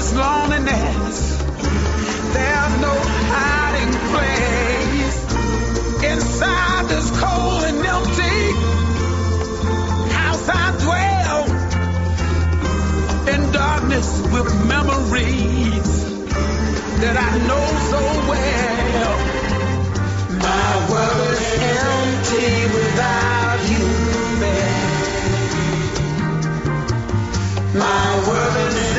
is loneliness. There's no hiding place inside this cold and empty house I dwell in darkness with memories that I know so well. My world is empty without you, babe. My world is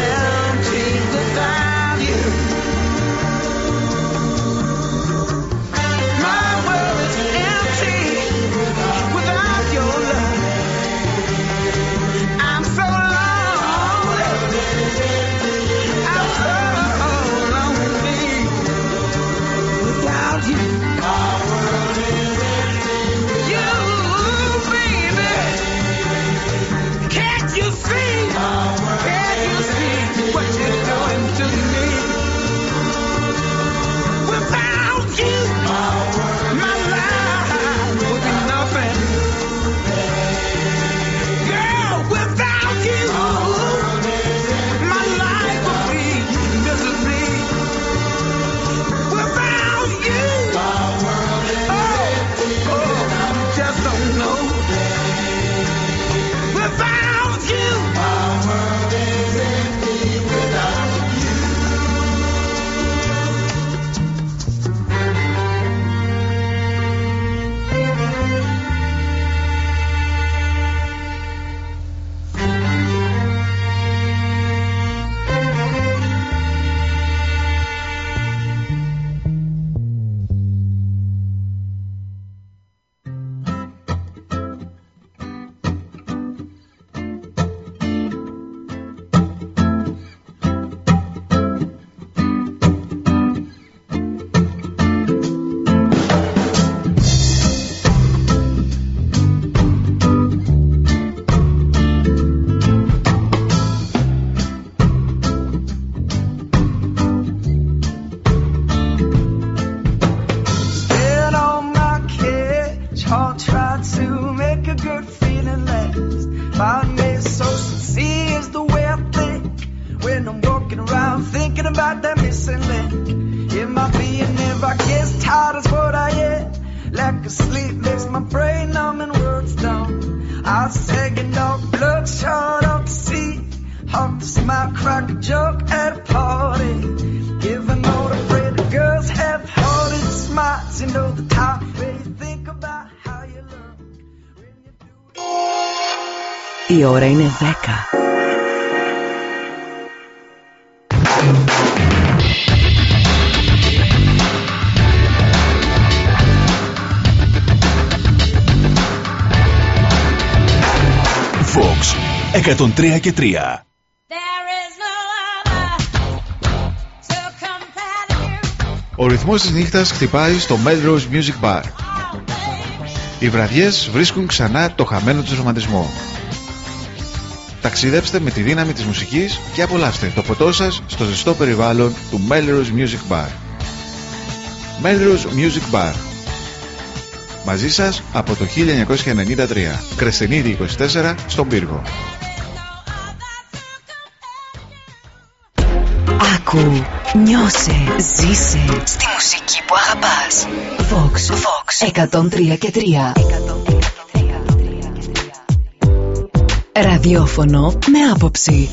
ώρα είναι 10. 103 και 3. Ο ρυθμός της νύχτας χτυπάει στο Melrose Music Bar. Οι βραδιές βρίσκουν ξανά το χαμένο τους ρομαντισμό. Ταξιδέψτε με τη δύναμη της μουσικής και απολαύστε το ποτό σας στο ζεστό περιβάλλον του Melrose Music Bar. Melrose Music Bar. Μαζί σας από το 1993, Κρεσενίδη 24, στον Πύργο. Άκου, νιώσε, ζήσε στη μουσική που αγαπάς. Vox, Vox, 103 και 3. Ραδιόφωνο με άποψη.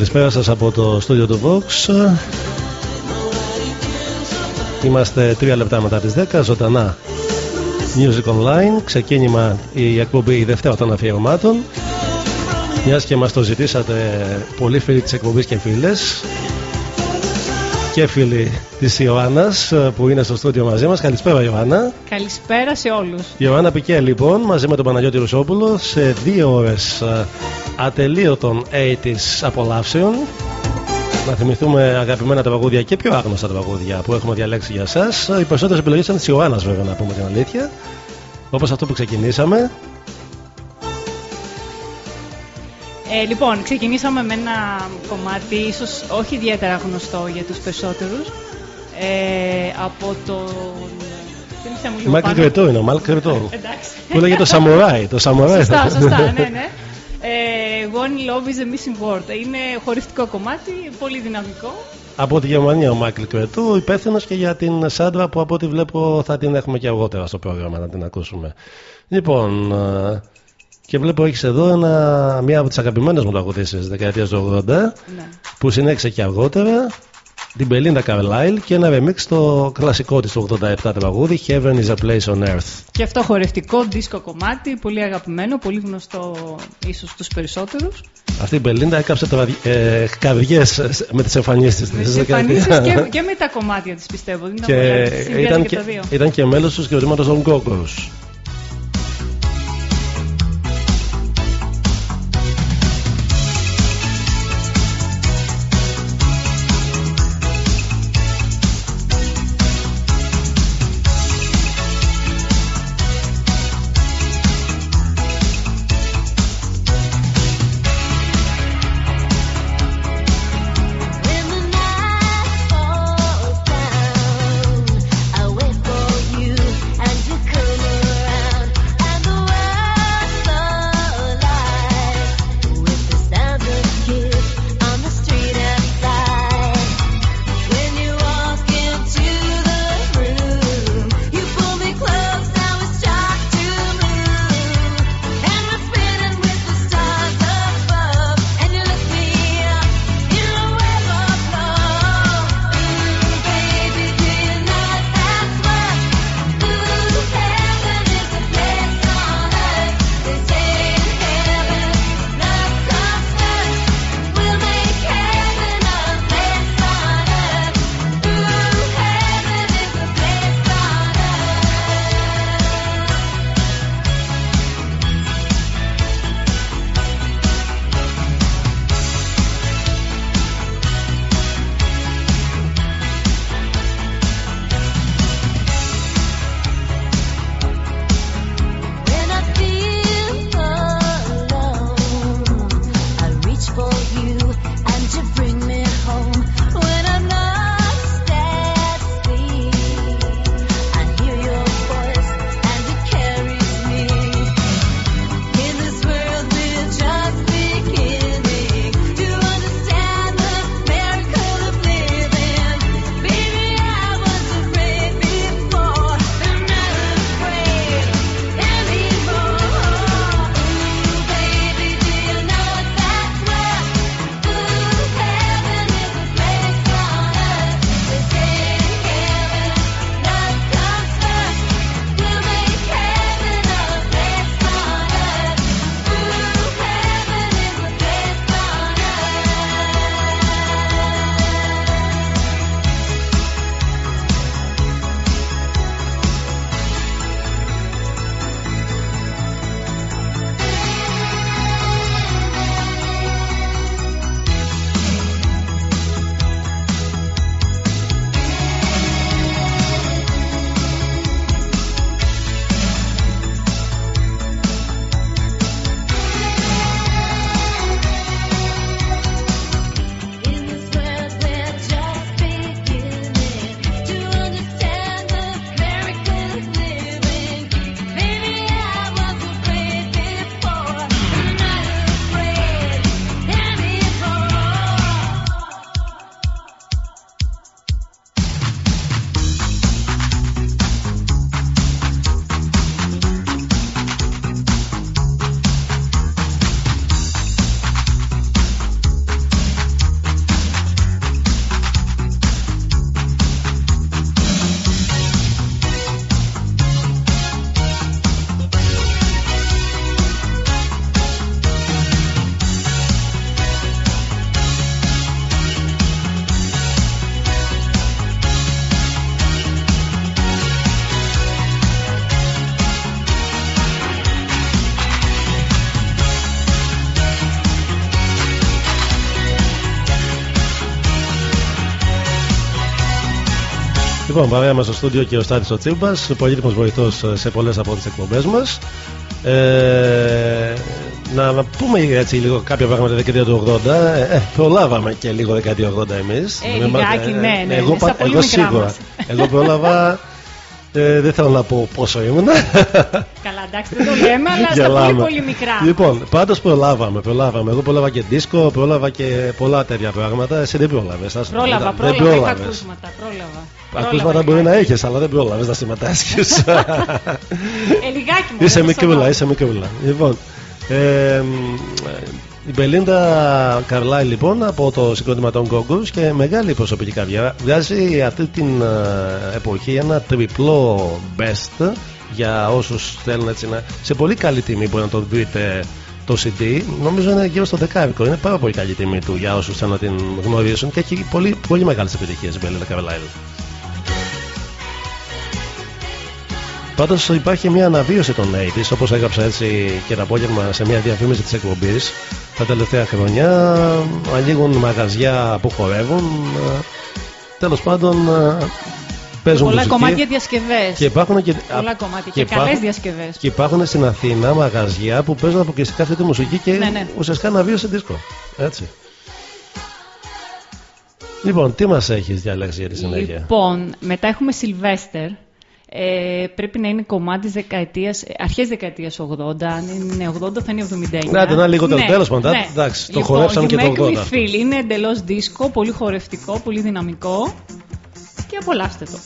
Καλησπέρα σας από το στούντιο του Vox. Είμαστε τρία λεπτά μετά τις 10 Ζωντανά Music Online. Ξεκίνημα η εκπομπή η Δευτέρα των αφιερωμάτων. Μιας και μας το ζητήσατε πολλοί φίλοι της εκπομπής και φίλες και φίλοι της Ιωάννας που είναι στο στούντιο μαζί μας. Καλησπέρα Ιωάννα. Καλησπέρα σε όλους. Η Ιωάννα Πικέ λοιπόν μαζί με τον Παναγιώτη Ρουσόπουλο σε δύο ώρες ε, ατελείωτων 80's απολαύσεων να θυμηθούμε αγαπημένα τραγούδια και πιο άγνωστα τραγούδια που έχουμε διαλέξει για εσάς Οι περισσότερες επιλογές ήταν της Ιωάννας βέβαια να πούμε την αλήθεια Όπως αυτό που ξεκινήσαμε Ε, λοιπόν, ξεκινήσαμε με ένα κομμάτι, ίσως όχι ιδιαίτερα γνωστό για τους περισσότερους, ε, από τον... Θύμισε μου λίγο Μάικλ πάνω. Κρετό είναι ο Μάικλ Κρετό Εντάξει. Που λέγεται το Σαμουράι Το Σαμουράι Σωστά, σωστά, ναι, ναι. Ε, One Love is a Missing Word. Είναι χωριστικό κομμάτι, πολύ δυναμικό. Από τη Γερμανία ο Μάικλ Κρετού, υπεύθυνος και για την Σάντρα που από ό,τι βλέπω θα την έχουμε και αργότερα στο πρόγραμμα να την ακούσουμε. Λοιπόν, ε, και βλέπω έχεις εδώ ένα, μία από τις αγαπημένες μου τραγουδίσει της δεκαετίας του 80 Ναι. που συνέχισε και αργότερα. Την Belinda Carlisle και ένα remix στο κλασικό της του 87 τραγούδι Heaven is a place on earth. Και αυτό χορευτικό δίσκο κομμάτι, πολύ αγαπημένο, πολύ γνωστό ίσως στους περισσότερους. Αυτή η Belinda έκαψε τώρα, ε, καρδιές με τις εμφανίσεις Με της. τις εμφανίσεις και, και με τα κομμάτια της πιστεύω. Δεν ήταν και πολλά, συνδυάζει ήταν, και και, τα δύο. ήταν και μέλος τους συγκροτήματος των Κόκορους. Λοιπόν, παρέα μας στο στούντιο και ο Στάτης ο Τσίμπας, πολύτιμος βοηθός σε πολλές από τις εκπομπές μας. Ε, να πούμε έτσι λίγο κάποια πράγματα δεκαετία του 80. Ε, ε, προλάβαμε και λίγο δεκαετία του 80 εμείς. Ε, λιγάκι, ναι, ναι, Εγώ, ναι, στα πα- πολύ εγώ μικρά σίγουρα. μας. Εγώ πρόλαβα. Ε, δεν θέλω να πω πόσο ήμουν. Καλά, εντάξει, δεν το λέμε, αλλά στα πολύ Γελάμε. πολύ μικρά. Λοιπόν, πάντως προλάβαμε, προλάβαμε. Εγώ πρόλαβα και δίσκο, πρόλαβα και πολλά τέτοια πράγματα. Εσύ δεν πρόλαβες. Πρόλαβα, δεν πρόλαβα, είχα πρόλαβες. ακούσματα, πρόλαβα. Ακούσματα Πρόλαβα μπορεί να λιγάκι. έχεις, αλλά δεν πρόλαβες να συμμετάσχεις. Ε, λιγάκι μόνο. είσαι τόσο μικρούλα, δω. είσαι μικρούλα. Λοιπόν, ε, μ, η Μπελίντα Καρλάιλ λοιπόν από το συγκρότημα των Go-Go's και μεγάλη προσωπική καριέρα βγάζει αυτή την ε, εποχή ένα τριπλό best για όσους θέλουν έτσι να σε πολύ καλή τιμή μπορεί να το βρείτε το CD νομίζω είναι γύρω στο δεκάρικο είναι πάρα πολύ καλή τιμή του για όσους θέλουν να την γνωρίσουν και έχει πολύ, πολύ μεγάλες επιτυχίες η Μπελίντα Καρλάιλ Πάντως υπάρχει μια αναβίωση των 80s, όπως έγραψα έτσι και το απόγευμα σε μια διαφήμιση της εκπομπής. Τα τελευταία χρόνια ανοίγουν μαγαζιά που χορεύουν. Τέλος πάντων, ε, παίζουν Πολλά μουσική. κομμάτια διασκευές. Και υπάρχουν και, Πολλά κομμάτια και, υπάρχουν- καλές διασκευές. και υπάρχουν στην Αθήνα μαγαζιά που παίζουν αποκλειστικά αυτή τη μουσική και Ναι, ναι. ουσιαστικά αναβίωση ντίσκο. Έτσι. Λοιπόν, τι μας έχεις διαλέξει για τη συνέχεια; Λοιπόν, μετά έχουμε Σιλβέστερ. Ε, πρέπει να είναι κομμάτι της δεκαετίας, ε, αρχές δεκαετίας 80, αν είναι 80 θα είναι 79. Να, να, λίγο το τέλος πάντων, ναι. εντάξει, το λοιπόν, χορέψαμε και το You Make 80 Me αυτό. Feel είναι εντελώς δίσκο, πολύ χορευτικό, πολύ δυναμικό και απολαύστε το.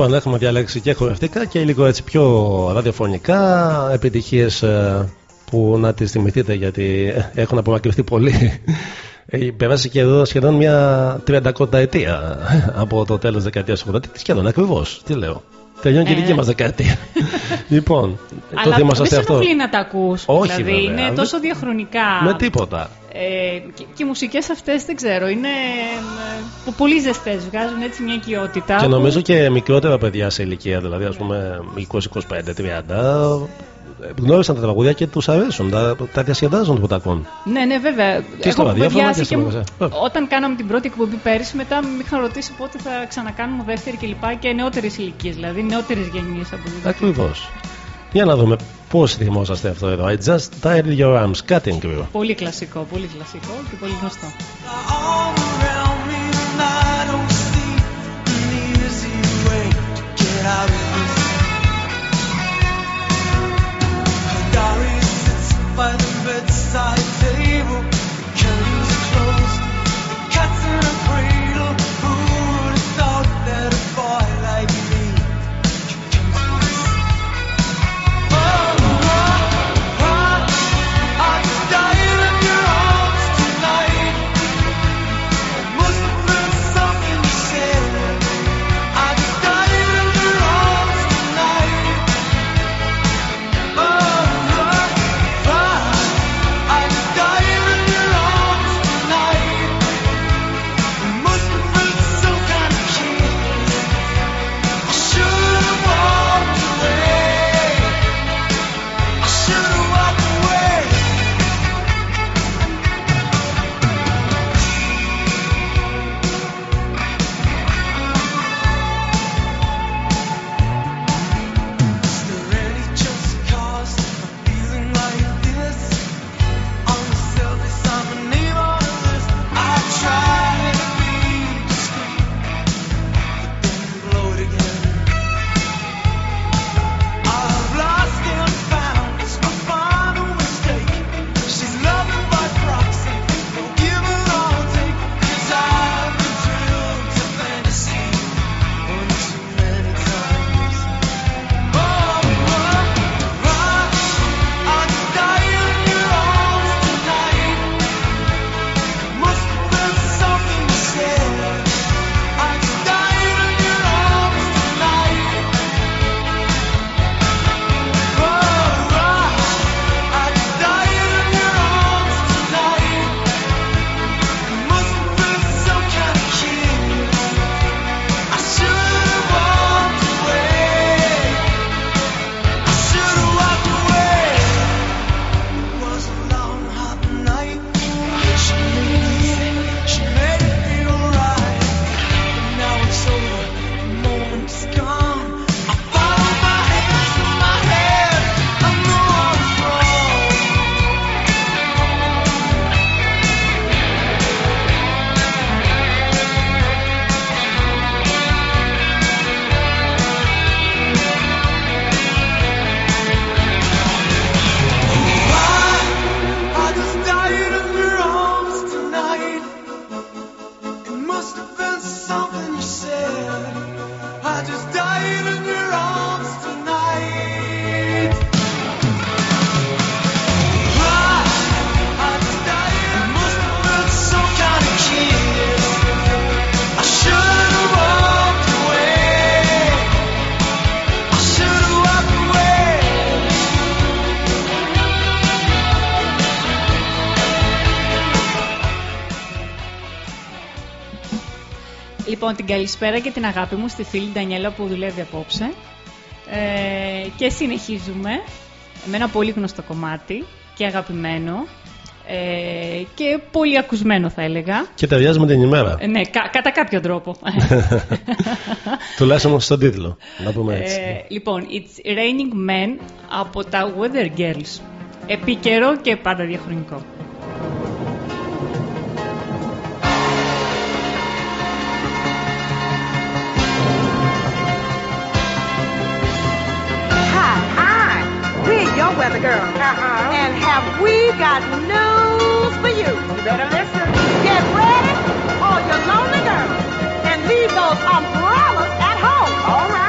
Λοιπόν, έχουμε διαλέξει και χορευτικά και λίγο έτσι πιο ραδιοφωνικά επιτυχίες που να τις θυμηθείτε γιατί έχουν απομακρυνθεί πολύ. Ε, Περάσει και εδώ σχεδόν μια 30 ετία από το τέλος δεκαετίας του 80. Σχεδόν ακριβώς. Τι λέω. Τελειώνει και η Ε. δική μας δεκαετία. λοιπόν, το Αλλά θυμόσαστε δεν σε αυτό. ενοχλεί να τα ακούς. Όχι, δηλαδή βέβαια. είναι Δεν- τόσο διαχρονικά. Με τίποτα. Ε, και, και οι μουσικές αυτές δεν ξέρω, είναι ε, που πολύ ζεστές, βγάζουν έτσι μια οικειότητα. Και που- νομίζω και μικρότερα παιδιά σε ηλικία, δηλαδή ας πούμε 20-25-30, γνώρισαν τα τραγούδια και τους αρέσουν, τα, τα διασκεδάζουν που τα ακούν. Ναι, ναι, βέβαια. Και στο Έχω ραδιόφωνο κουβεντιάσει και στο μου- μαγαζί. Βέβαια. Όταν κάναμε την πρώτη εκπομπή πέρυσι, μετά με είχαν ρωτήσει πότε θα ξανακάνουμε δεύτερη κλπ. Και νεότερες ηλικίες, δηλαδή νεότερες γενιές από την Ακριβώς. Για να δούμε πώς θυμόσαστε αυτό εδώ. I just tied your arms, cutting crew. Πολύ κλασικό, πολύ κλασικό και πολύ γνωστό. all around me and Λοιπόν, την καλησπέρα και την αγάπη μου στη φίλη Ντανιέλα που δουλεύει απόψε. Ε, και συνεχίζουμε με ένα πολύ γνωστό κομμάτι και αγαπημένο ε, και πολύ ακουσμένο θα έλεγα. Και ταιριάζει με την ημέρα. Ε, ναι, κα- κατά κάποιο τρόπο. Τουλάχιστον στον τίτλο. Να πούμε έτσι. Ε, λοιπόν, It's Raining Men από τα Weather Girls. Επίκαιρο και πάντα διαχρονικό. We're your weather girl. Uh-huh. And have we got news for you? You better listen. Get ready, all you lonely girls, and leave those umbrellas at home. All right.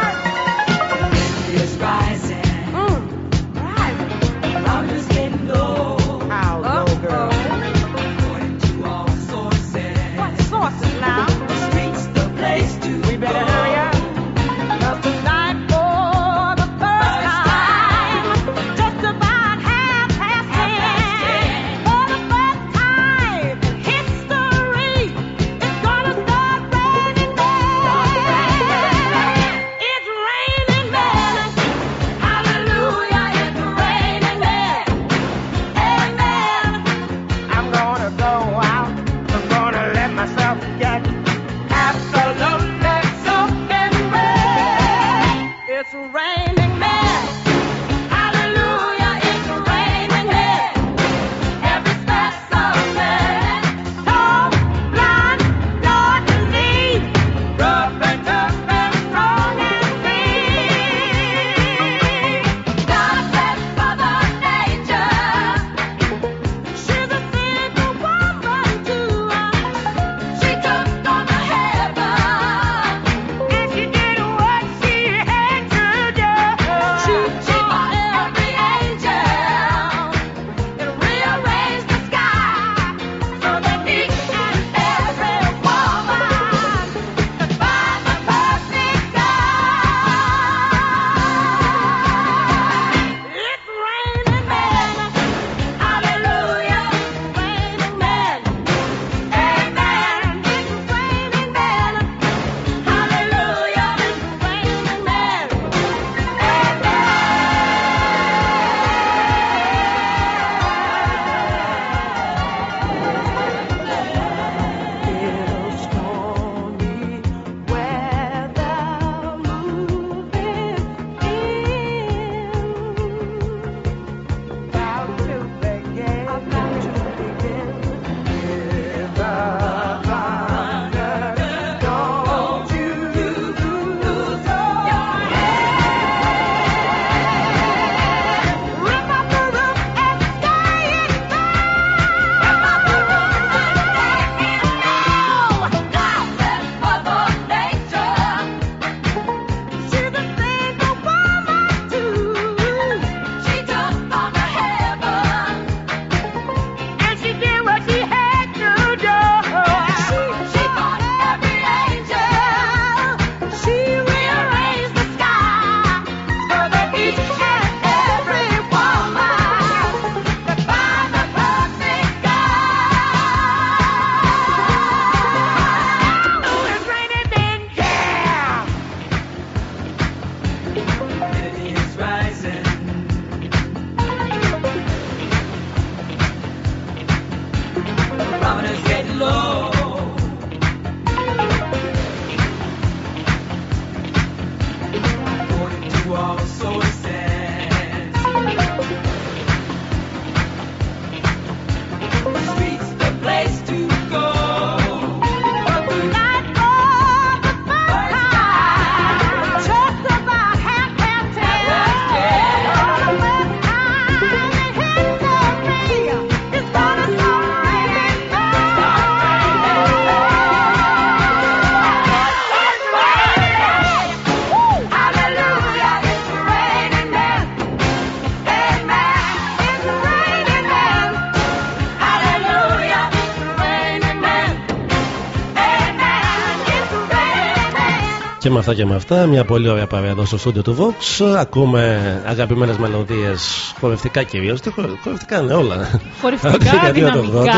Με αυτά και με αυτά, μια πολύ ωραία παρέα εδώ στο στούντιο του Vox. Ακούμε αγαπημένες μελωδίες, χορευτικά κυρίως. Χορευτικά είναι όλα. Χορευτικά, Δεκαετία του δυναμικά,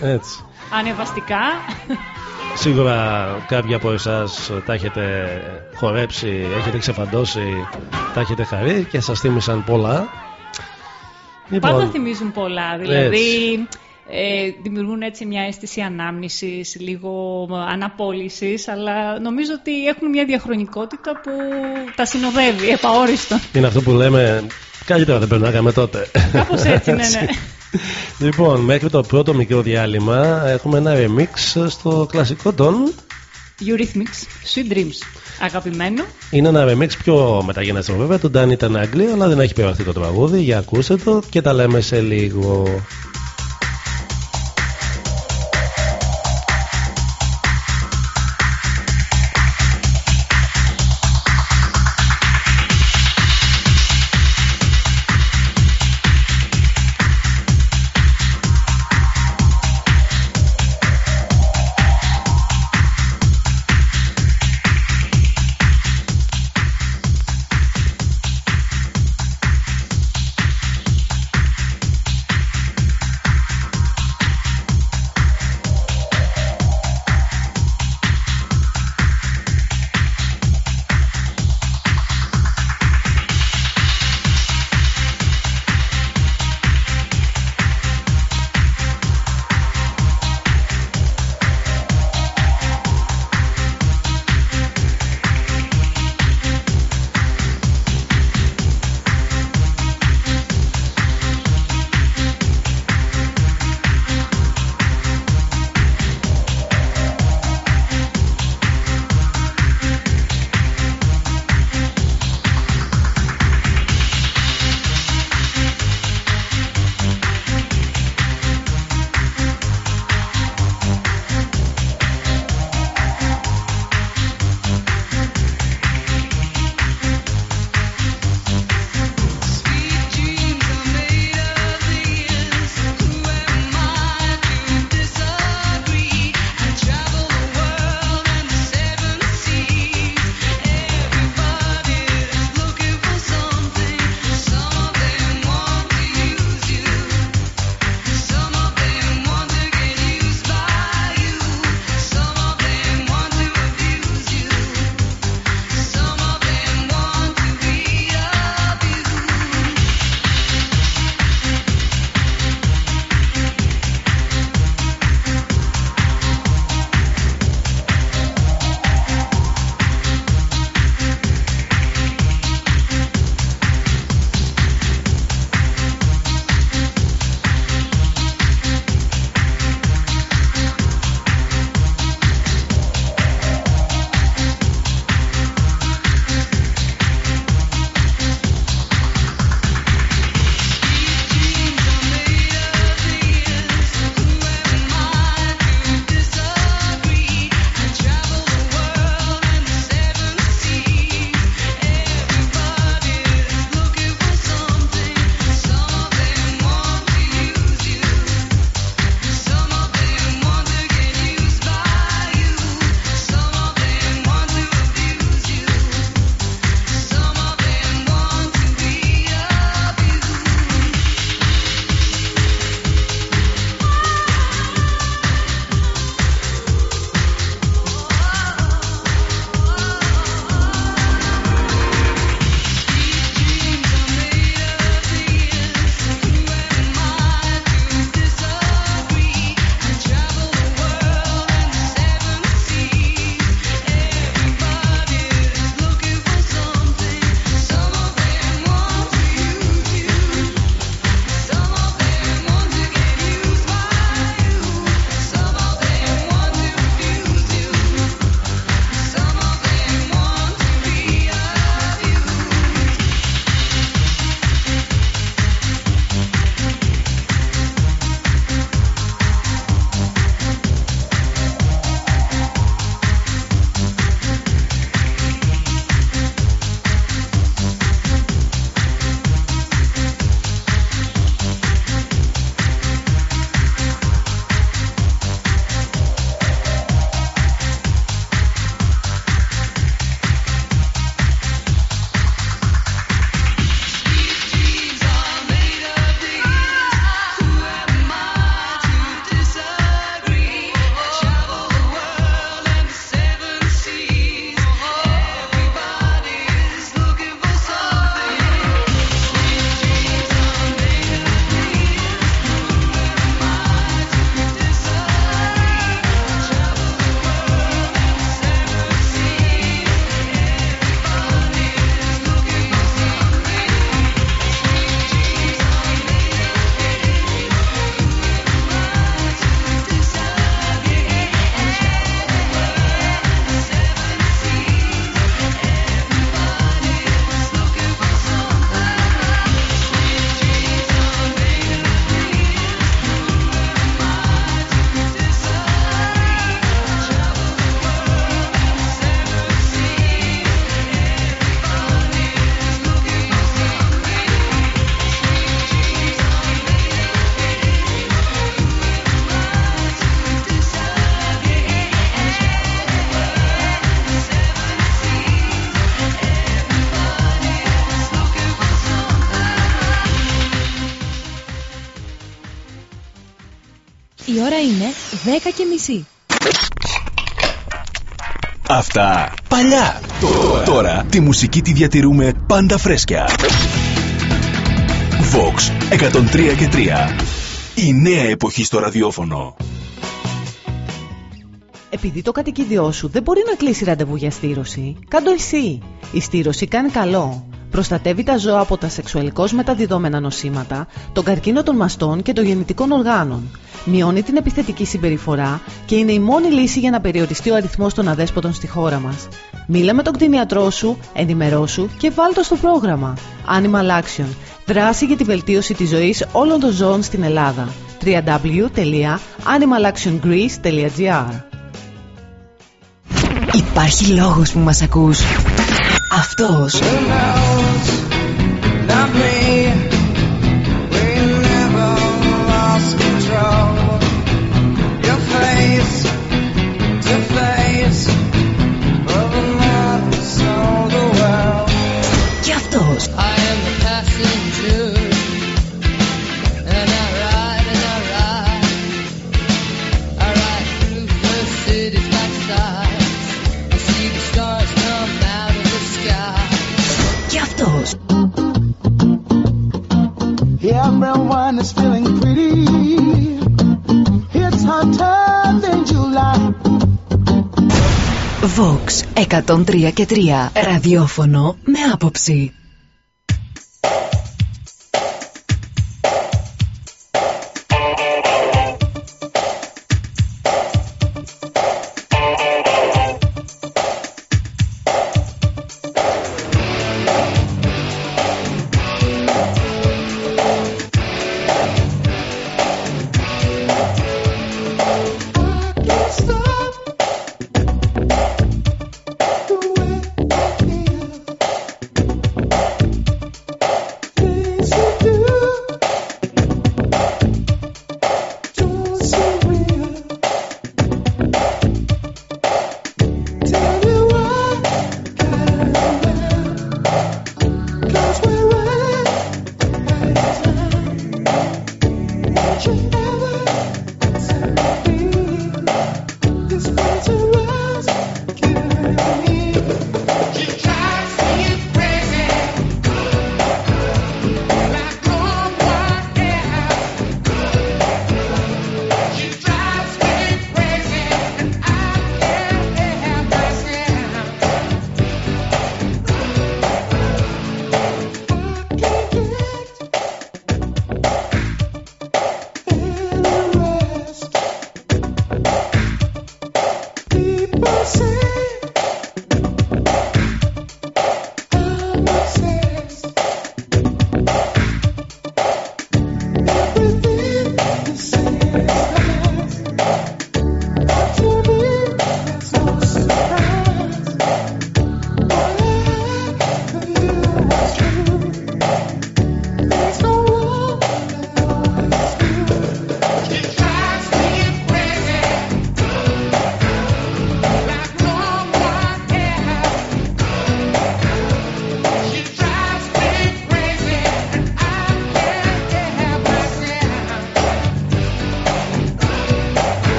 80. Έτσι. ανεβαστικά. Σίγουρα κάποιοι από εσάς τα έχετε χορέψει, έχετε ξεφαντώσει, τα έχετε χαρεί και σας θύμισαν πολλά. Πάντα θυμίζουν πολλά. Δηλαδή, ε, δημιουργούν έτσι μια αίσθηση ανάμνησης, λίγο αναπόλυσης, αλλά νομίζω ότι έχουν μια διαχρονικότητα που τα συνοδεύει επαόριστον. Είναι αυτό που λέμε, καλύτερα δεν περνάγαμε τότε. Κάπως έτσι, ναι, ναι. λοιπόν, μέχρι το πρώτο μικρό διάλειμμα έχουμε ένα remix στο κλασικό των. Eurythmics, Sweet Dreams. Αγαπημένο. Είναι ένα remix πιο μεταγενέστερο βέβαια, του Danny ήταν Αγγλία, αλλά δεν έχει περαστεί το τραγούδι. Για ακούστε το και τα λέμε σε λίγο. 10 και μισή. Αυτά παλιά. Τώρα. Τώρα τη μουσική τη διατηρούμε πάντα φρέσκια. Vox 103 και 3. Η νέα εποχή στο ραδιόφωνο. Επειδή το κατοικίδιό σου δεν μπορεί να κλείσει ραντεβού για στήρωση, κάντο εσύ. Η στήρωση κάνει καλό. Προστατεύει τα ζώα από τα σεξουαλικώς μεταδιδόμενα νοσήματα, τον καρκίνο των μαστών και των γεννητικών οργάνων. Μειώνει την επιθετική συμπεριφορά και είναι η μόνη λύση για να περιοριστεί ο αριθμός των αδέσποτων στη χώρα μας. Μίλα με τον κτηνιατρό σου, ενημερώσου και βάλ το στο πρόγραμμα. Animal Action. Δράση για τη βελτίωση της ζωής όλων των ζώων στην Ελλάδα. www.animalactiongreece.gr Υπάρχει λόγος που μας ακούς. Αυτός. Everyone is feeling pretty. It's hotter than July. Vox 103 και 3. Ραδιόφωνο με άποψη.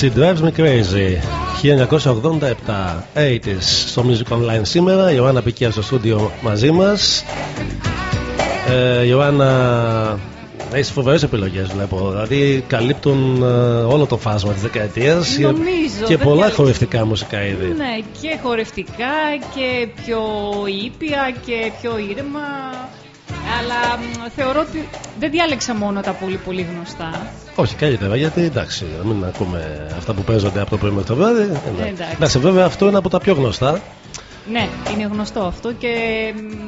She Drives Me Crazy 1987 80s στο Music Online σήμερα η Ιωάννα Πικία στο στούντιο μαζί μας ε, Ιωάννα έχεις φοβερές επιλογές βλέπω δηλαδή καλύπτουν ε, όλο το φάσμα της δεκαετίας Νομίζω, και δεν πολλά διάλεξα. χορευτικά μουσικά είδη Ναι, και χορευτικά και πιο ήπια και πιο ήρεμα. Αλλά μ, θεωρώ ότι δεν διάλεξα μόνο τα πολύ πολύ γνωστά. Όχι, καλύτερα γιατί εντάξει, να μην ακούμε αυτά που παίζονται από το πρωί μέχρι το βράδυ. εντάξει. Εντάξει, βέβαια αυτό είναι από τα πιο γνωστά. Ναι, είναι γνωστό αυτό και μ,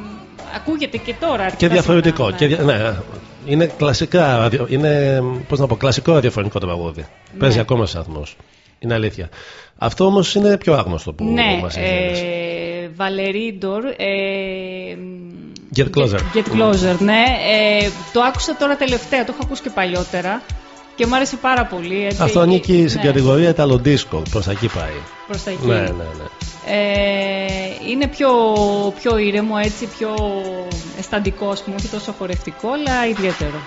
ακούγεται και τώρα. Και αρκετά διαφορετικό. συχνά, Και, δια- ναι, είναι κλασικά, ραδιο- είναι, πώς να πω, κλασικό ραδιοφωνικό το τραγούδι. Ναι. Παίζει ακόμα σταθμός. Είναι αλήθεια. Αυτό όμως είναι πιο άγνωστο που Ναι, μας έδινες. ε, Βαλερή Ντορ. Ε, Get closer. Get closer, ναι. Ε, το άκουσα τώρα τελευταία, το έχω ακούσει και παλιότερα και μου άρεσε πάρα πολύ. έτσι. Αυτό ανήκει στην Ναι, κατηγορία Italo Disco. Προς τα εκεί πάει. προς τα εκεί. Ναι, ναι, ναι. Ε, είναι πιο, πιο ήρεμο, έτσι, πιο αισθαντικό, ας πούμε, όχι τόσο χορευτικό, αλλά ιδιαίτερο.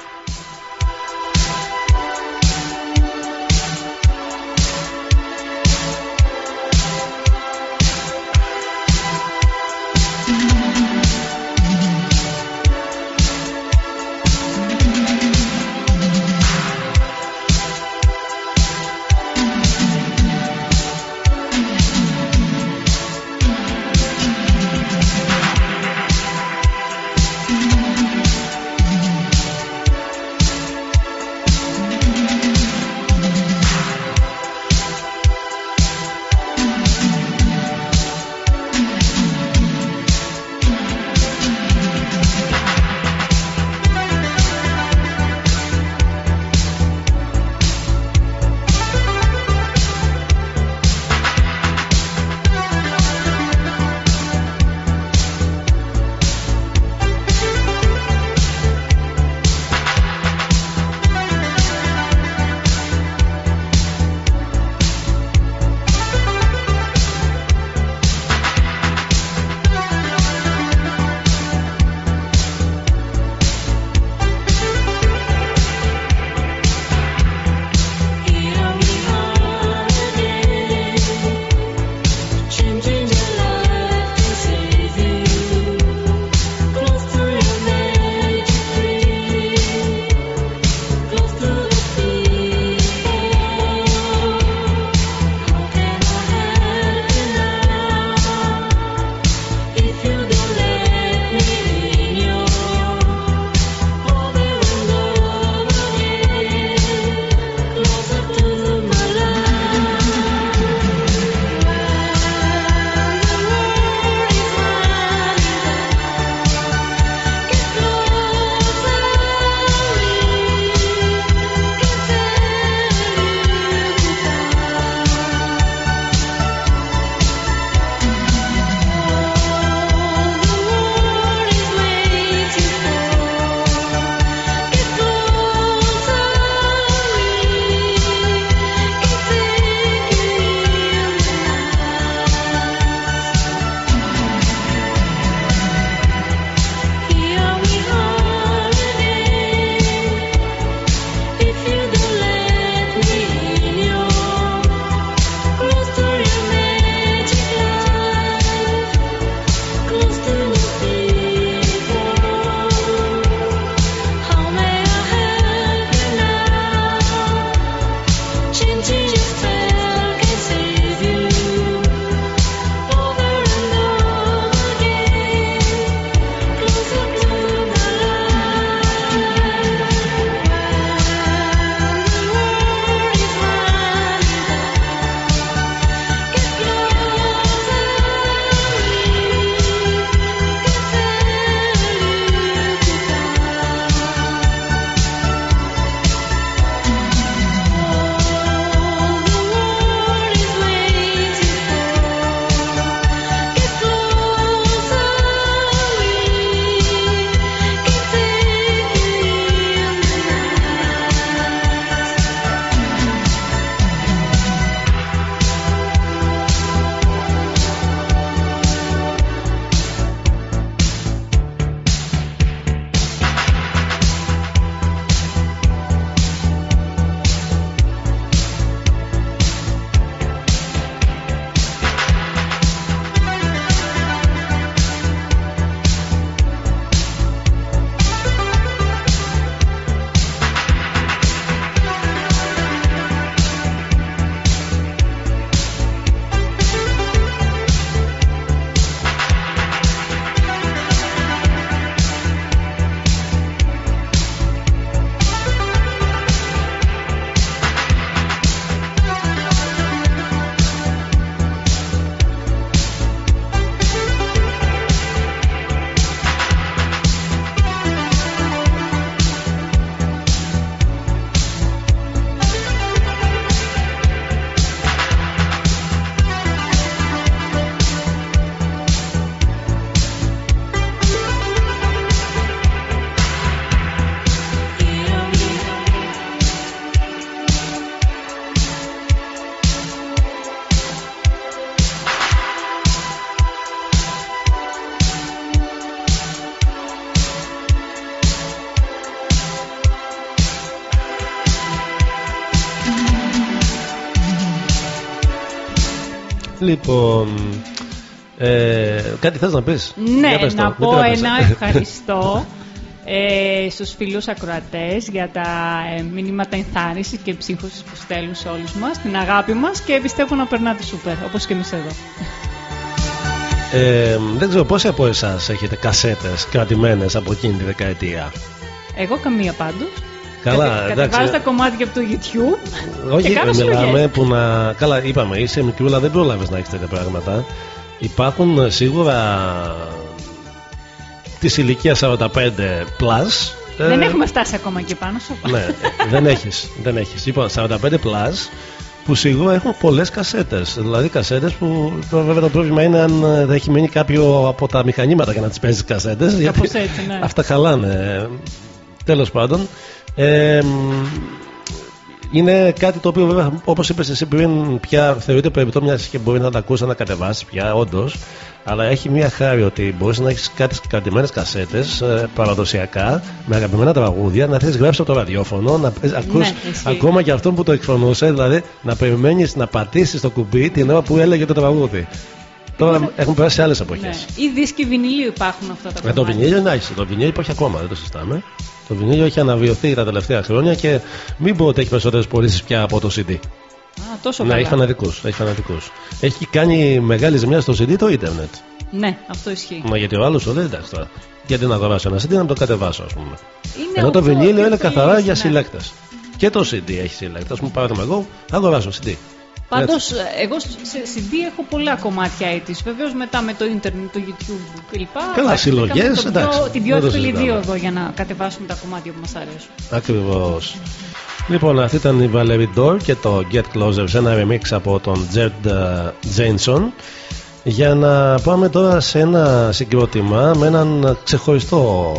Λοιπόν. Ε, κάτι θες να πεις; Ναι, Για πες το, να μην πω τρέπεσαι. ένα ευχαριστώ ε, στους φίλους ακροατές για τα ε, μηνύματα ενθάρρυνσης και ψύχωσης που στέλνουν σε όλους μας, την αγάπη μας και πιστεύω να περνάτε σούπερ, όπως και εμείς εδώ. ε, Δεν ξέρω πόσοι από εσάς έχετε κασέτες κρατημένες από εκείνη τη δεκαετία; Εγώ καμία πάντως. Καλά, Κατε- εντάξει. Κατεβάζω τα κομμάτια από το YouTube Όχι, και κάνω μιλάμε συλλογές. που να. Καλά, είπαμε, είσαι μικρούλα, δεν πρόλαβε να έχεις τέτοια πράγματα. Υπάρχουν ε, σίγουρα της ηλικίας 45 plus. ε, Δεν έχουμε φτάσει ακόμα εκεί πάνω σου. Ναι, δεν έχεις. Δεν έχεις. Λοιπόν, 45 plus που σίγουρα έχουν πολλές κασέτες. Δηλαδή κασέτες που τώρα βέβαια το πρόβλημα είναι αν ε, δεν έχει μείνει κάποιο από τα μηχανήματα για να τις παίζεις κασέτες. Κάπως έτσι, ναι. Αυτά χαλάνε. Τέλος πάντων. Ε, είναι κάτι το οποίο βέβαια όπως είπες εσύ πριν πια θεωρείται περίπτωμα μιας και μπορεί να τα ακούσει να κατεβάσεις πια όντως. Αλλά έχει μια χάρη ότι μπορείς να έχεις κάτι κρατημένε κασέτες παραδοσιακά με αγαπημένα τραγούδια, να θε γράψεις από το ραδιόφωνο, να πες- ακούς ισχύει. ακόμα και αυτόν που το εκφωνούσε, δηλαδή να περιμένεις να πατήσεις το κουμπί την ώρα που έλεγε το τραγούδι. Τώρα έχουν περάσει άλλες εποχές. Ναι. Ή δίσκοι βινιλίου υπάρχουν αυτά τα Με το κομμάτια. βινίλιο εντάξει, το βινίλιο υπάρχει ακόμα, δεν το συζητάμε. Το βινίλιο έχει αναβιωθεί τα τελευταία χρόνια και μην πω ότι έχει περισσότερες πωλήσεις πια από το CD. Α, τόσο Ναι, καλά. έχει φανατικούς, έχει φανατικούς. Έχει κάνει μεγάλη ζημιά στο CD το ίντερνετ. Ναι, αυτό ισχύει. Μα γιατί ο άλλος σου λέει εντάξει τώρα. Γιατί να αγοράσω ένα CD να το κατεβάσω, ας πούμε. Είναι Ενώ το αυτό, βινίλιο πιο είναι καθαρά πλήρης, για ναι. συλλέκτες. Και το CD έχει συλλέκτες. Α πούμε, παράδειγμα, εγώ θα αγοράσω CD. Πάντως, Έτσι. εγώ σε CD έχω πολλά κομμάτια έτη. Βεβαίως μετά με το ίντερνετ, το YouTube κλπ. Καλά, Εντάξει, συλλογές, βρήκαμε το πιο- εντάξει, Την πιο δεν το εύκολη συζητάμε. δίωδο για να κατεβάσουμε τα κομμάτια που μας αρέσουν. Ακριβώς. Λοιπόν, αυτή ήταν η Valerie Dore και το Get Closer σε ένα remix από τον Jed ε, Jameson. Για να πάμε τώρα σε ένα συγκρότημα με έναν ξεχωριστό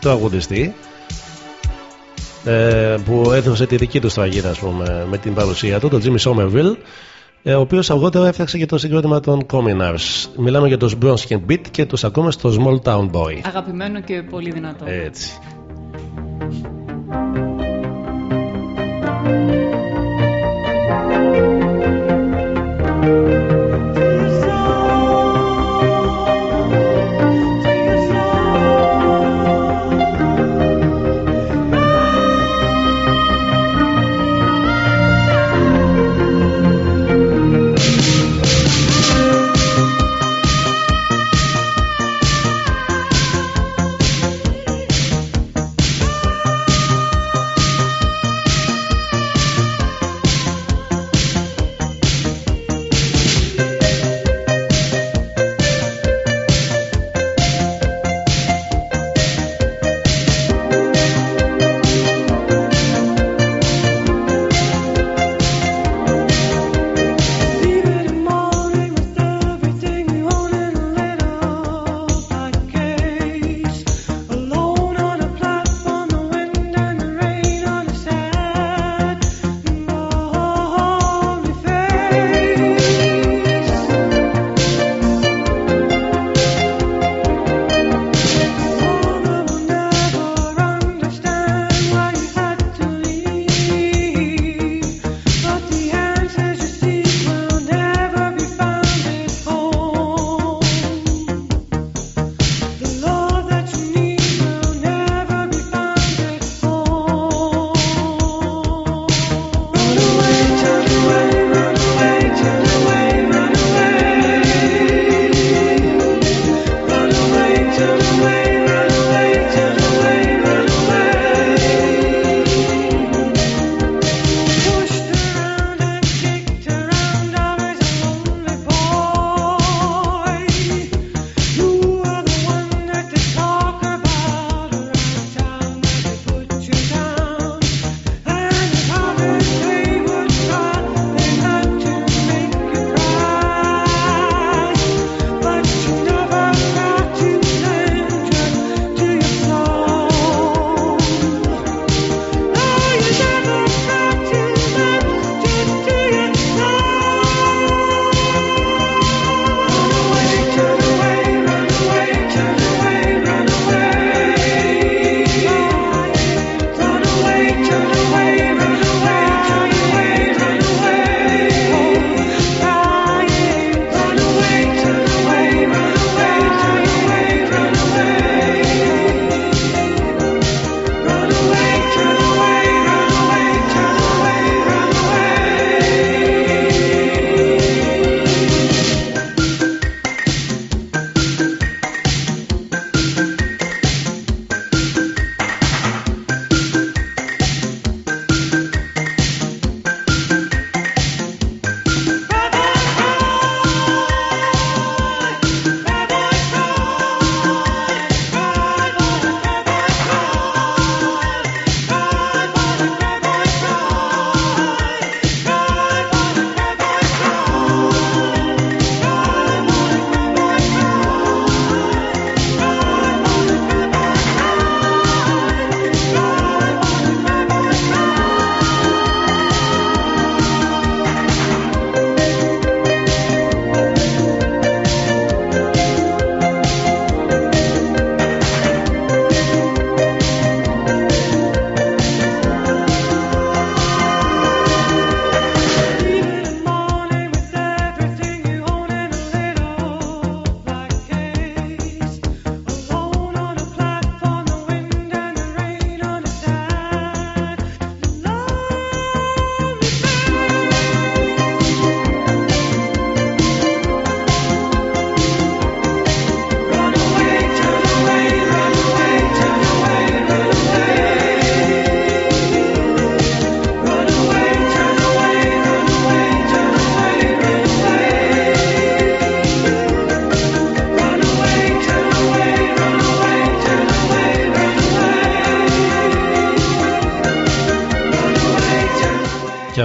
τραγουδιστή ε, που έδωσε τη δική του σφραγίδα ας πούμε, με την παρουσία του, τον Jimmy Somerville ε, ο οποίος αργότερα έφτιαξε και το συγκρότημα των Communards. Μιλάμε για τους Bronskin Beat και τους ακούμε στο Small Town Boy. Αγαπημένο και πολύ δυνατό. Έτσι.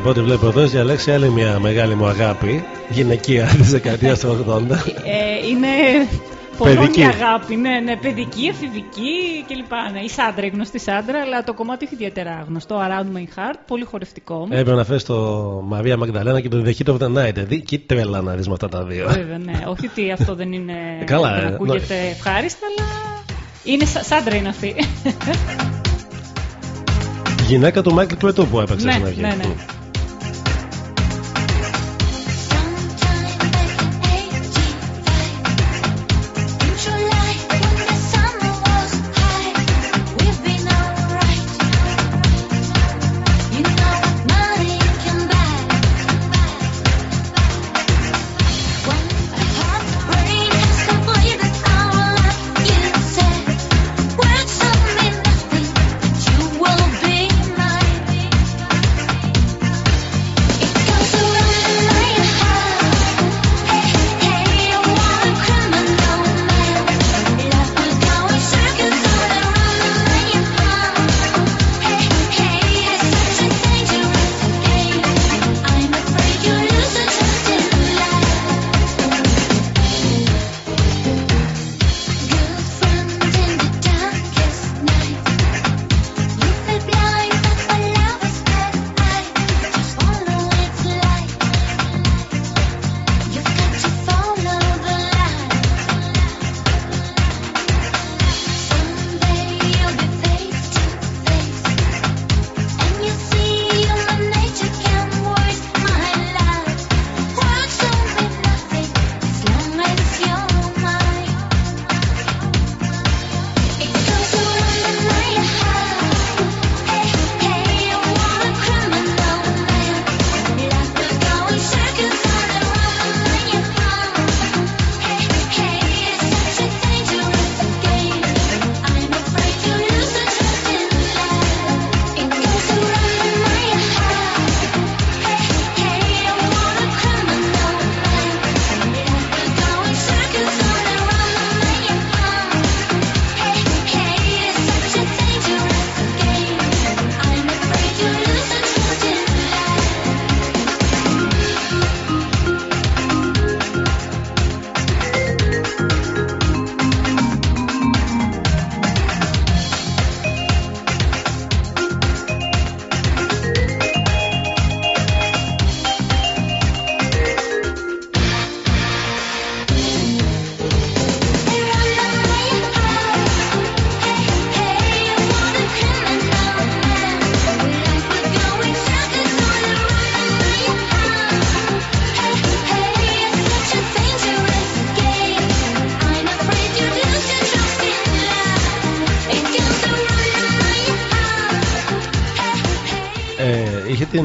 Από ό,τι βλέπω εδώ, έχει διαλέξει άλλη μια μεγάλη μου αγάπη, γυναικεία της δεκαετίας του 80. Ε, είναι πολλών Παιδική. η αγάπη, ναι, ναι, παιδική, εφηβική κλπ. Ναι, η Σάντρα, η γνωστή Σάντρα, αλλά το κομμάτι όχι ιδιαίτερα γνωστό. Around My Heart, πολύ χορευτικό. Έπρεπε να φέρεις το Μαρία Μαγδαλένα και το The Hit of the Night. Δηλαδή, και τρέλα να δεις με αυτά τα δύο. Βέβαια, ναι. όχι ότι αυτό δεν είναι. Καλά, δεν ε, ακούγεται ευχάριστα, αλλά. Είναι σα- Σάντρα είναι αυτή. Γυναίκα του Μάικλ Κρετού που έπαιξε ναι, στην αρχή. ναι, ναι.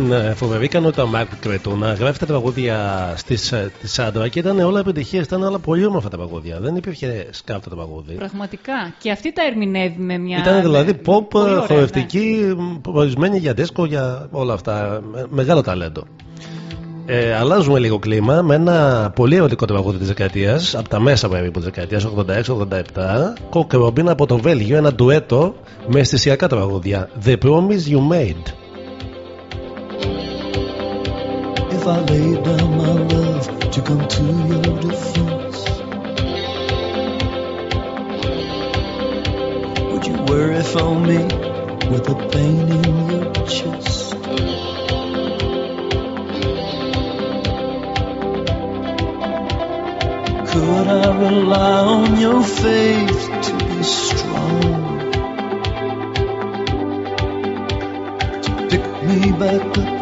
Την ε, φοβερή ικανότητα ο Μάρκ Κρετού να γράφει τα τραγούδια στις, ε, της Σάντρα και ήταν όλα επιτυχίες, ήταν όλα πολύ όμορφα τα τραγούδια. Δεν υπήρχε σκάφτα το τραγούδι. Πραγματικά. Και αυτή τα ερμηνεύει με μια. Ήταν δηλαδή pop, Πολύ ωραία, ναι. χορευτική, προορισμένη για δίσκο, για όλα αυτά. Με- Μεγάλο ταλέντο. Ε, αλλάζουμε λίγο κλίμα με ένα πολύ ερωτικό τραγούδι της δεκαετίας, από τα μέσα περίπου της δεκαετίας 86-87. Κοκρομπίν από το Βέλγιο, ένα ντουέτο με αισθησιακά τραγούδια. The Promise You Made. If I laid down my love to come to your defense, would you worry for me with a pain in your chest? Could I rely on your faith to be strong? To pick me back up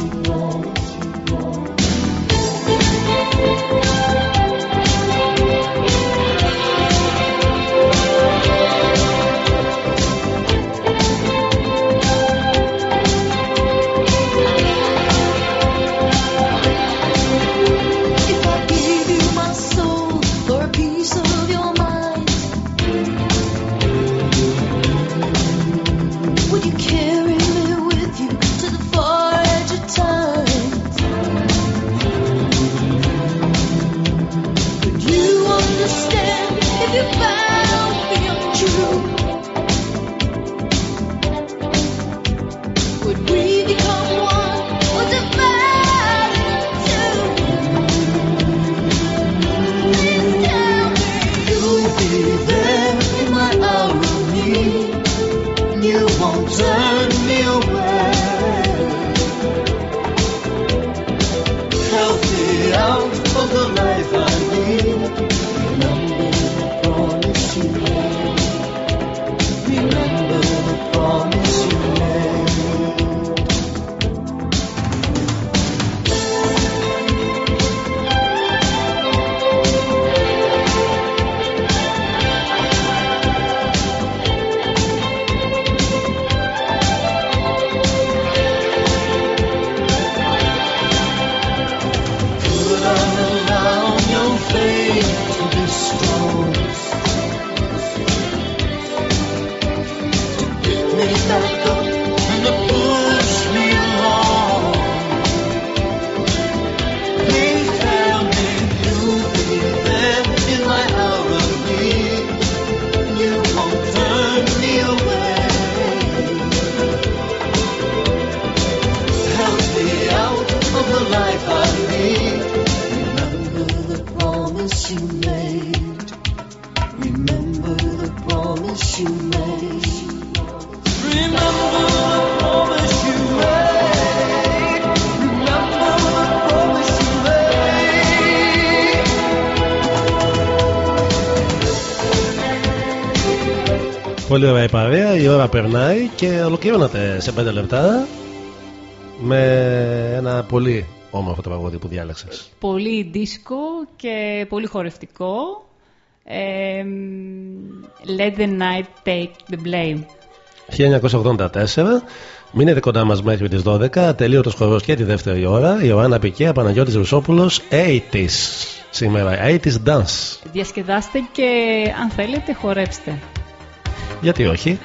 Thank you. Ώρα περνάει και ολοκληρώνεται σε 5 λεπτά με ένα πολύ όμορφο τραγούδι που διάλεξες. Πολύ δίσκο και πολύ χορευτικό. Ε, let the night take the blame. 1984. Μείνετε κοντά μας μέχρι τις 12. Ατελείωτος χορός και τη δεύτερη ώρα. Ιωάννα Πικέα, Παναγιώτης Ρουσόπουλος. 80s σήμερα. 80s dance. Διασκεδάστε και αν θέλετε χορέψτε. Γιατί όχι;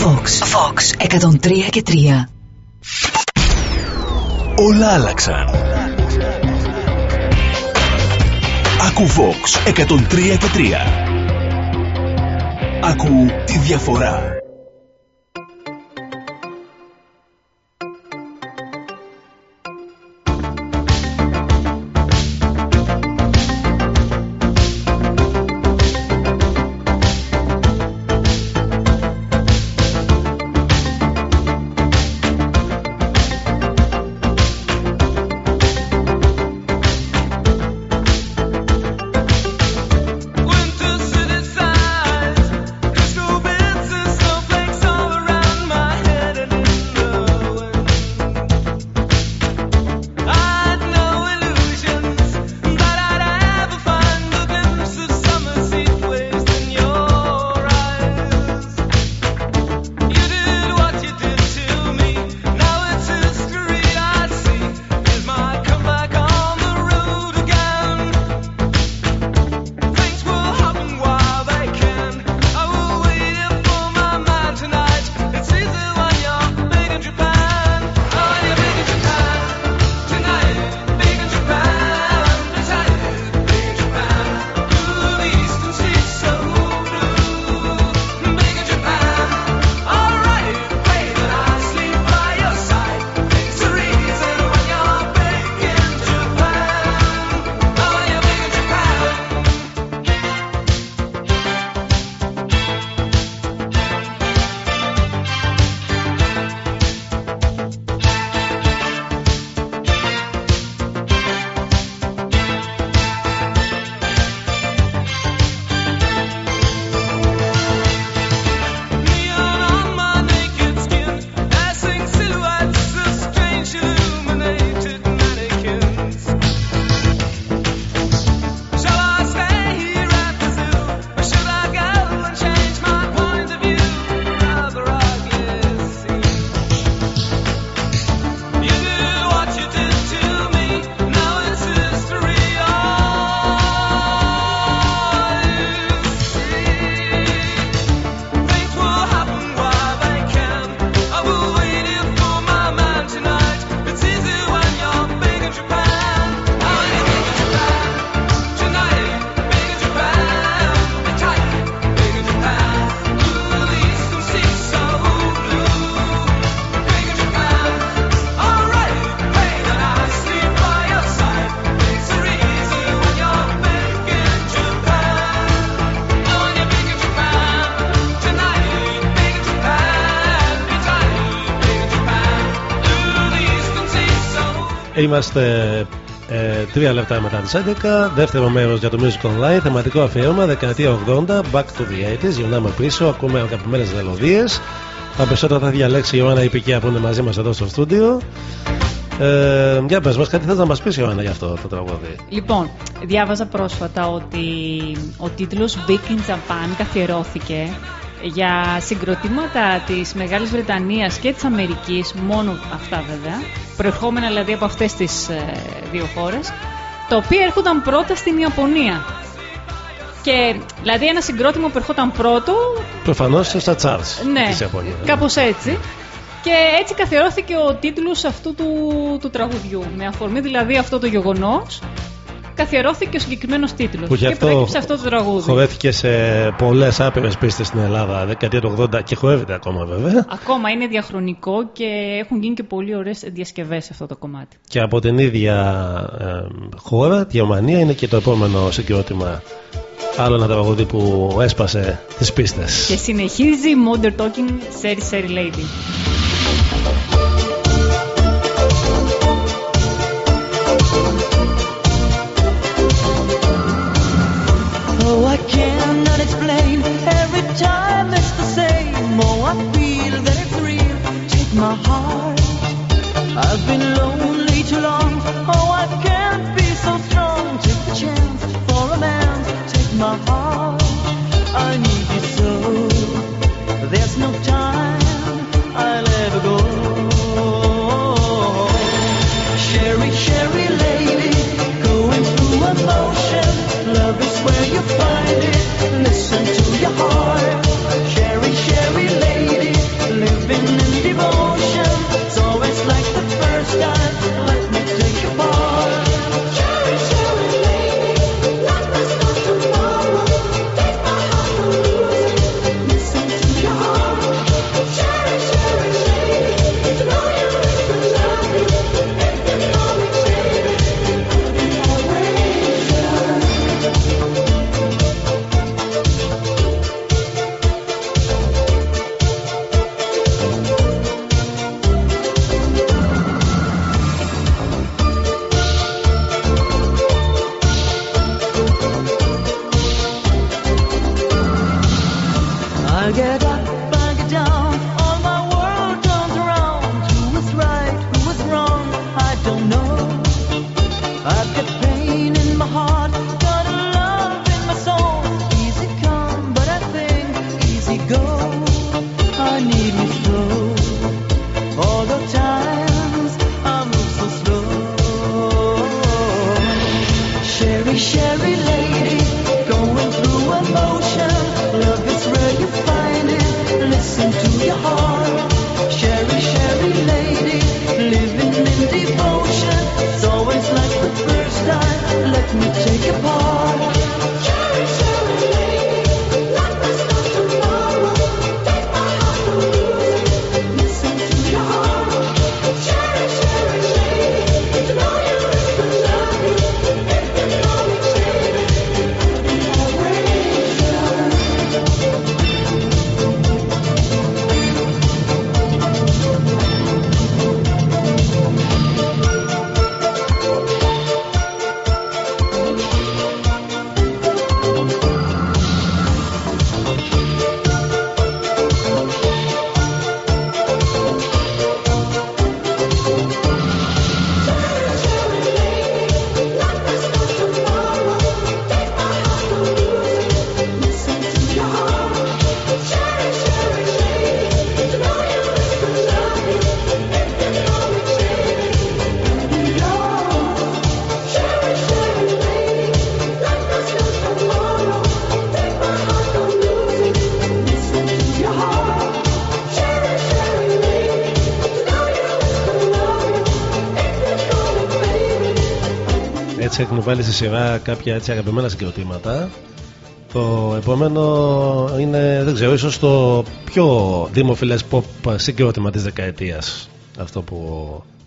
Vox. Vox 103 και 3. Όλα άλλαξαν. Ακού Vox 103 και 3. Ακού τη διαφορά. Είμαστε ε, τρία λεπτά μετά τις 11. Δεύτερο μέρος για το Music Online. Θεματικό αφιέρωμα δεκαετία 80. Back to the 80s. Γυρνάμε πίσω. Ακούμε αγαπημένες μελωδίες. Τα περισσότερα θα διαλέξει η Ιωάννα Υπηκία που είναι μαζί μας εδώ στο στούντιο. Ε, για πες μας κάτι θες να μας πεις Ιωάννα για αυτό το τραγούδι; Λοιπόν, διάβαζα πρόσφατα ότι ο τίτλος Big in Japan καθιερώθηκε για συγκροτήματα της Μεγάλης Βρετανίας και της Αμερικής, μόνο αυτά βέβαια, προερχόμενα δηλαδή από αυτές τις ε, δύο χώρες, τα οποία έρχονταν πρώτα στην Ιαπωνία. Και δηλαδή ένα συγκρότημα που ερχόταν πρώτο, Προφανώς στα charts ναι, της Ιαπωνίας. κάπως έτσι. Και έτσι καθιερώθηκε ο τίτλος αυτού του, του τραγουδιού. Με αφορμή δηλαδή αυτό το γεγονός, καθιερώθηκε ο συγκεκριμένος τίτλος. Που γι' και αυτό προέκυψε αυτό το τραγούδι. Χορεύτηκε σε πολλές άπειρες πίστες στην Ελλάδα δεκαετία του 80 και χορεύεται ακόμα βέβαια. Ακόμα είναι διαχρονικό και έχουν γίνει και πολύ ωραίες διασκευές σε αυτό το κομμάτι. Και από την ίδια ε, χώρα, τη Γερμανία, είναι και το επόμενο συγκρότημα. Άλλο ένα τραγούδι που έσπασε τις πίστες. Και συνεχίζει Modern Talking Seri Seri Lady. Βάλει στη σειρά κάποια έτσι αγαπημένα συγκροτήματα. Το επόμενο είναι, δεν ξέρω, ίσως το πιο δημοφιλές pop συγκρότημα της δεκαετίας. Αυτό που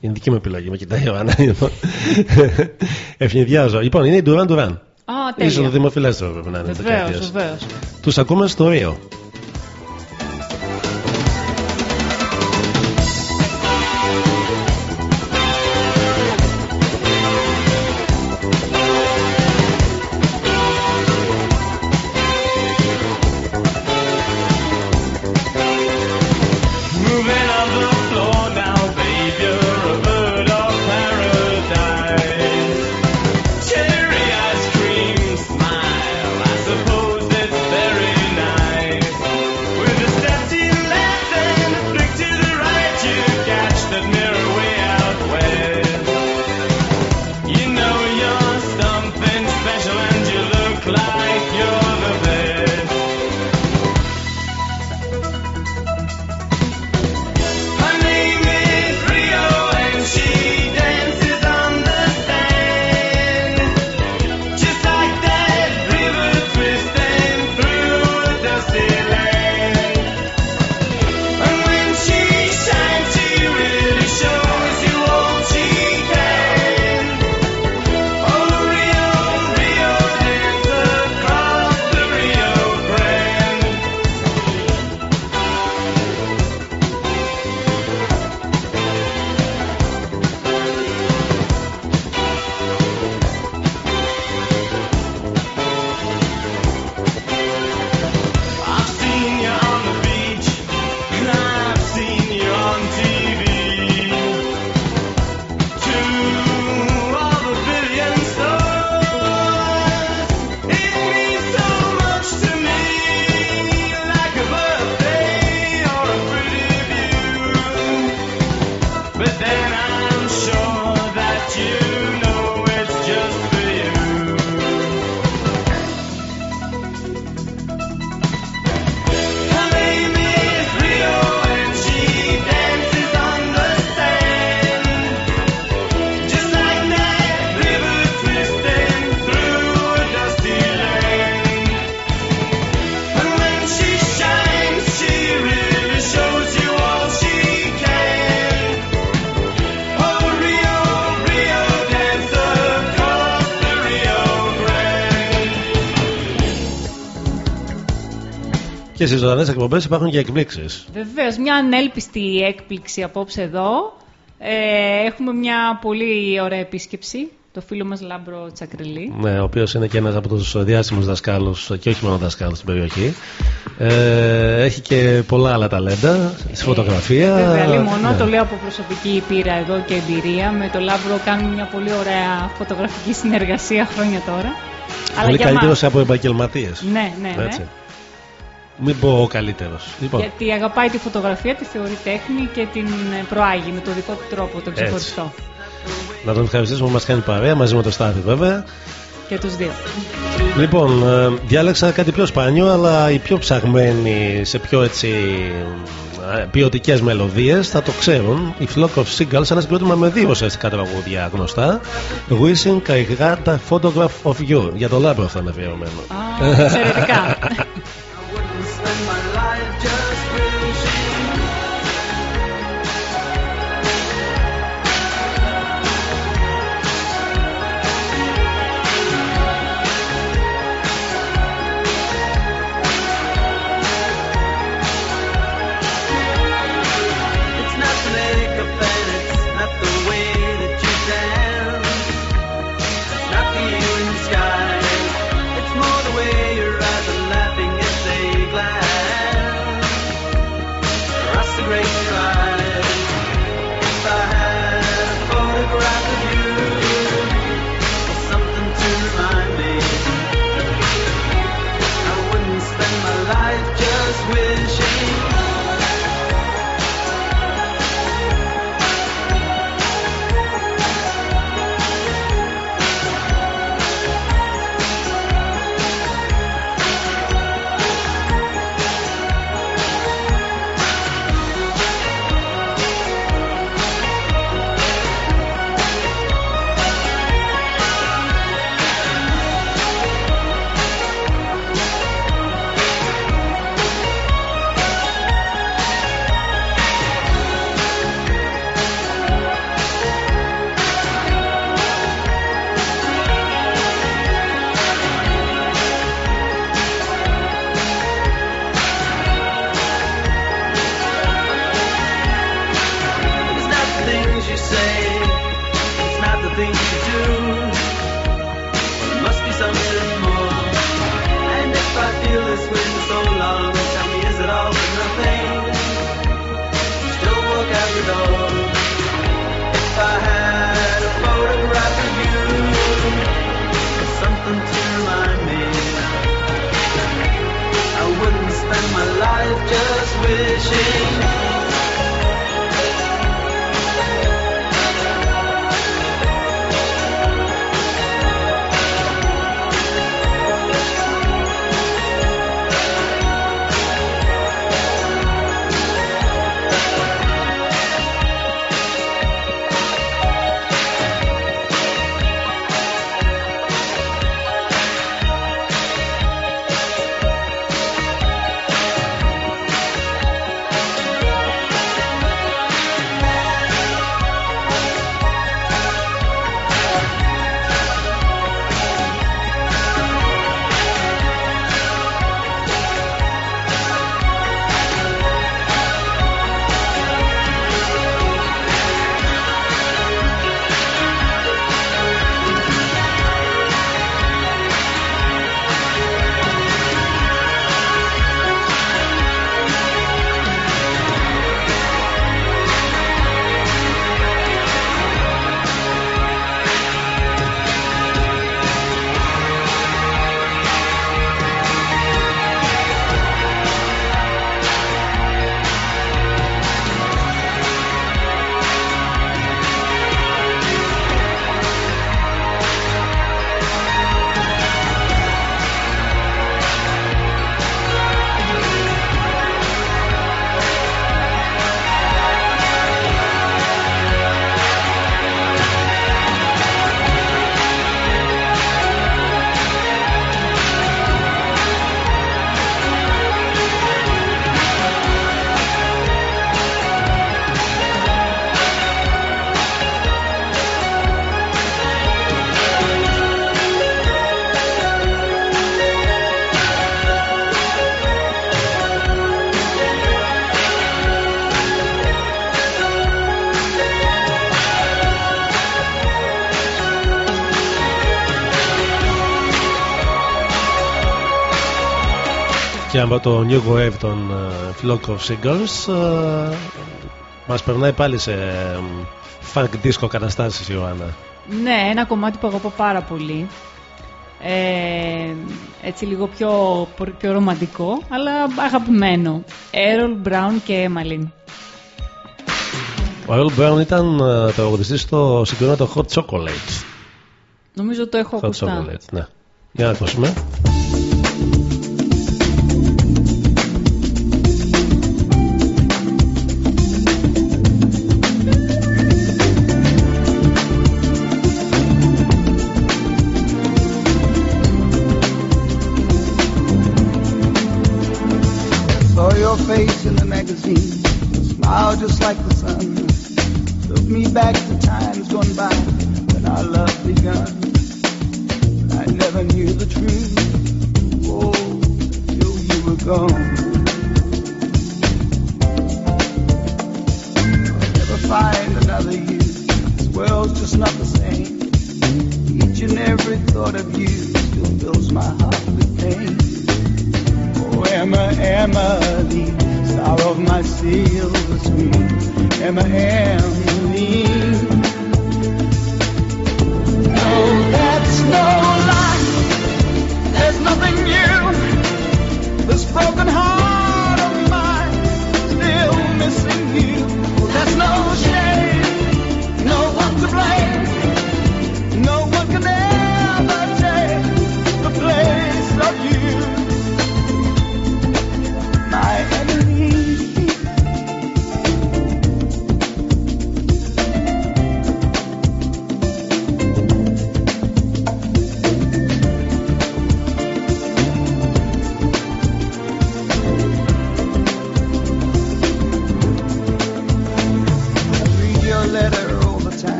είναι δική μου επιλογή, με κοιτάει η Ιωάννα. Ευνηδιάζω. Λοιπόν, είναι η Duran Duran. Α, Ίσως το τέλεια. δημοφιλέστερο πρέπει να είναι της Βεβαίως, δεκαετίας. βεβαίως. Τους ακούμε στο Ρίο. Και στις ζωντανές εκπομπές υπάρχουν και εκπλήξεις. Βεβαίως, μια ανέλπιστη έκπληξη απόψε εδώ. Ε, έχουμε μια πολύ ωραία επίσκεψη. Το φίλο μας Λάμπρο Τσακριλή. Ναι, ο οποίος είναι και ένας από τους διάσημους δασκάλους και όχι μόνο δασκάλους στην περιοχή. Ε, έχει και πολλά άλλα ταλέντα στη φωτογραφία. Βέβαια, λίγο μόνο Ναι. το λέω από προσωπική πείρα εδώ και εμπειρία. Με το Λάμπρο κάνουμε μια πολύ ωραία φωτογραφική συνεργασία χρόνια τώρα. Πολύ για καλύτερος μας- από επαγγελματίες. Ναι, ναι, ναι. Μην πω ο καλύτερος. Λοιπόν, Γιατί αγαπάει τη φωτογραφία, τη θεωρεί τέχνη και την ε, προάγει με το δικό του τρόπο, το ξεχωριστό. να τον ευχαριστήσουμε που μας κάνει παρέα μαζί με το Στάθη βέβαια. Και τους δύο. Λοιπόν, ε, διάλεξα κάτι πιο σπάνιο, αλλά οι πιο ψαγμένοι σε πιο έτσι ποιοτικές μελωδίες θα το ξέρουν. Η Flock of Seagulls, ένα συγκρότημα με δύο ουσιαστικά τραγούδια γνωστά. Wishing I had a photograph of you. Για το λάμπρο αυτό είναι αφιερωμένο. Α, εξαιρετικά. και από το New Wave των ε, Flock of Singles ε, μας περνάει πάλι σε funk disco καταστάσεις Ιωάννα. Ναι, ένα κομμάτι που αγαπώ πάρα πολύ. Ε, έτσι λίγο πιο, πιο ρομαντικό αλλά αγαπημένο. Errol Brown και Emmalin Ο Errol Brown ήταν ε, το αγωγητή στο συγκεκριμένο Hot Chocolate Νομίζω το έχω Hot ακουστά. Hot Chocolate, ναι. Για να ακούσουμε. face in the magazine. Smile just like the sun. Took me back to times gone by when our love begun. I never knew the truth. Oh, till you were gone.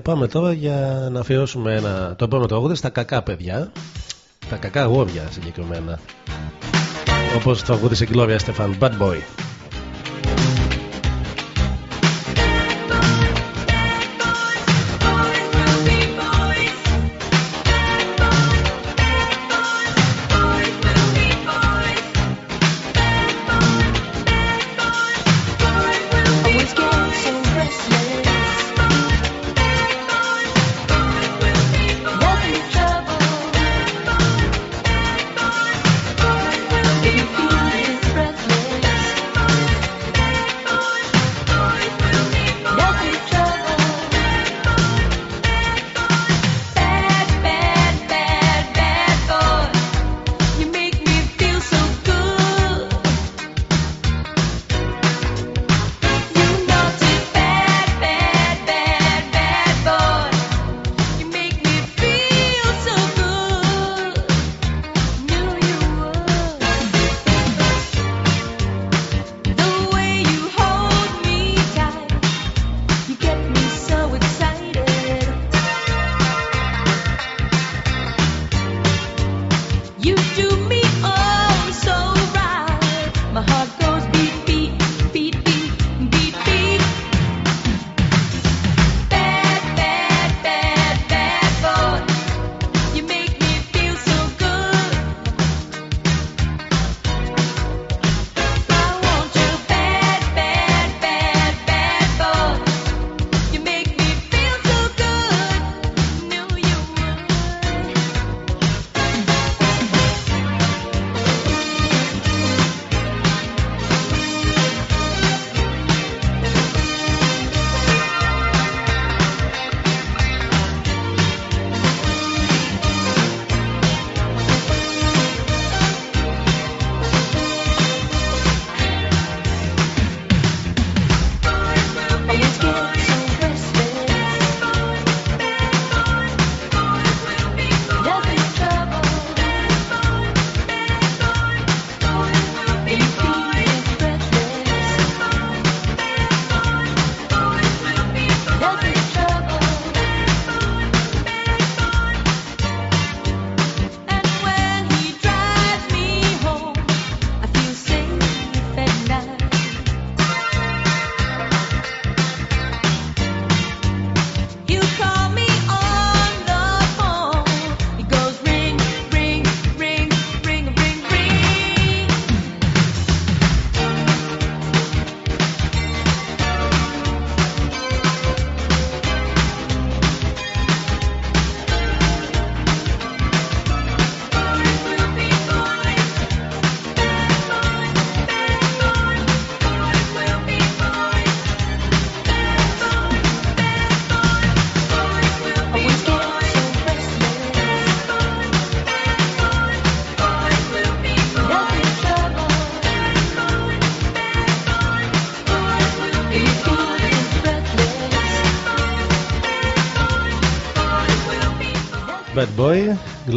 πάμε τώρα για να αφιερώσουμε ένα, το επόμενο τραγούδι στα κακά παιδιά. Τα κακά αγόρια συγκεκριμένα. Όπως τραγούδισε η Gloria Στεφαν, Bad Boy.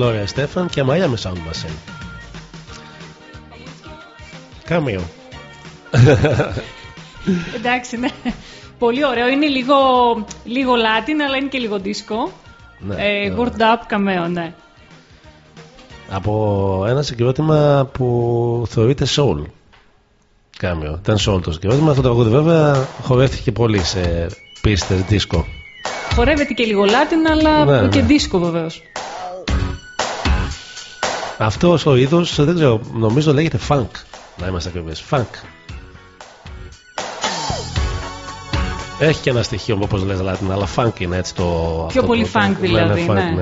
Boy, Gloria Stefan και Miami Sound Machine. Κάμιο. Εντάξει, ναι. Πολύ ωραίο. Είναι λίγο, λίγο Latin, αλλά είναι και λίγο disco. Ναι, ε, ναι. Word Up Cameo, ναι. Από ένα συγκρότημα που θεωρείται soul. Κάμιο. Ήταν soul το συγκρότημα. Αυτό το τραγούδι βέβαια χορεύτηκε πολύ σε πίστες disco. Χορεύεται και λίγο Latin, αλλά Ναι, και ναι. disco βεβαίως. Αυτός ο είδος δεν ξέρω, νομίζω λέγεται funk. Να είμαστε ακριβείς. Funk. Έχει και ένα στοιχείο όπως λες Latin, αλλά funk είναι έτσι το. αυτό το- πολύ το- funk ναι, δηλαδή, Ναι, funk, ναι. ναι,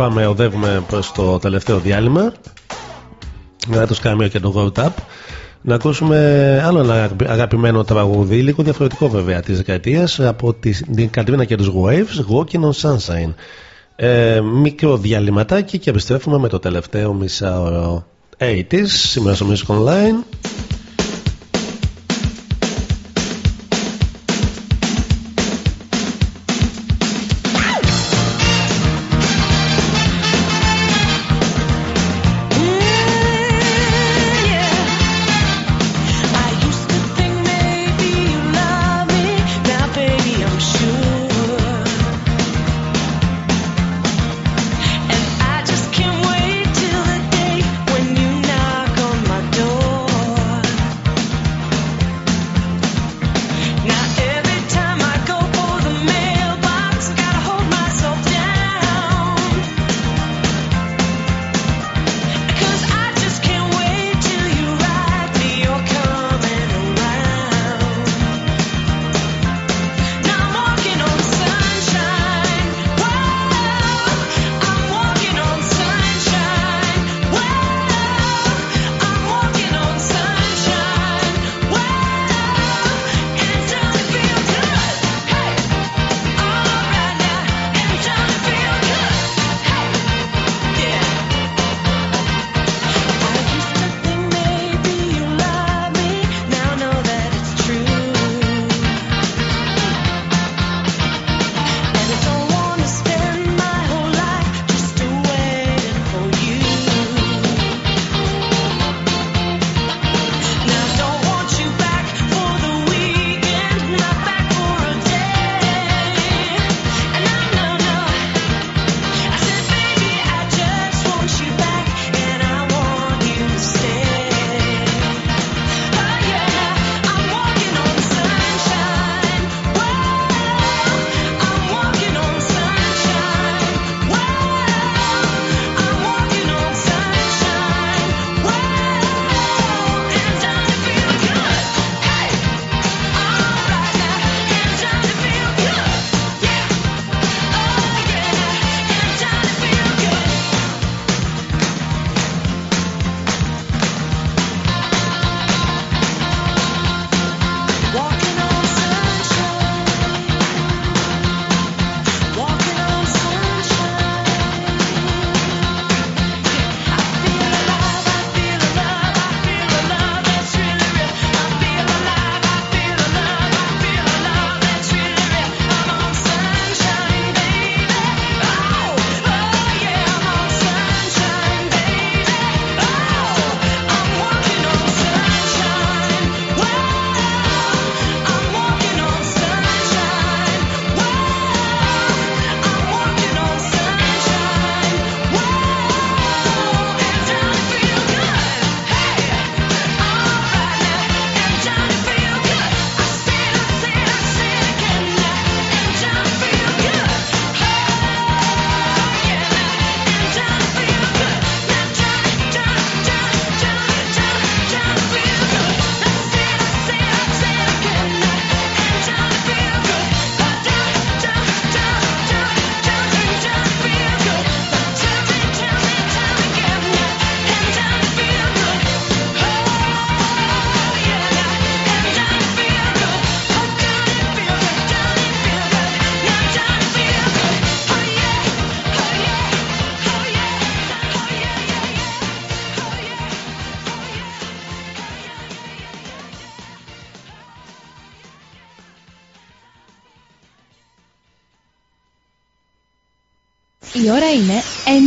πάμε, οδεύουμε προς το τελευταίο διάλειμμα. Μετά το Σκάμιο και το World Up να ακούσουμε άλλο ένα αγαπη- αγαπημένο τραγούδι λίγο διαφορετικό βέβαια της δεκαετίας από τη- την Κατρίνα και τους Waves Walking on Sunshine. Ε, μικρό διαλυματάκι και επιστρέφουμε με το τελευταίο μισάωρο. 80s σήμερα στο Music Online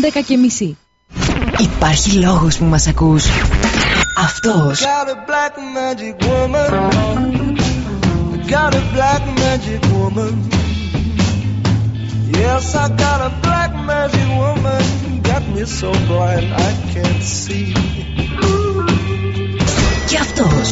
11.30. Υπάρχει λόγος που μας ακούς. Αυτός. Yes, I got a black magic woman. Got me so blind I. Και αυτός.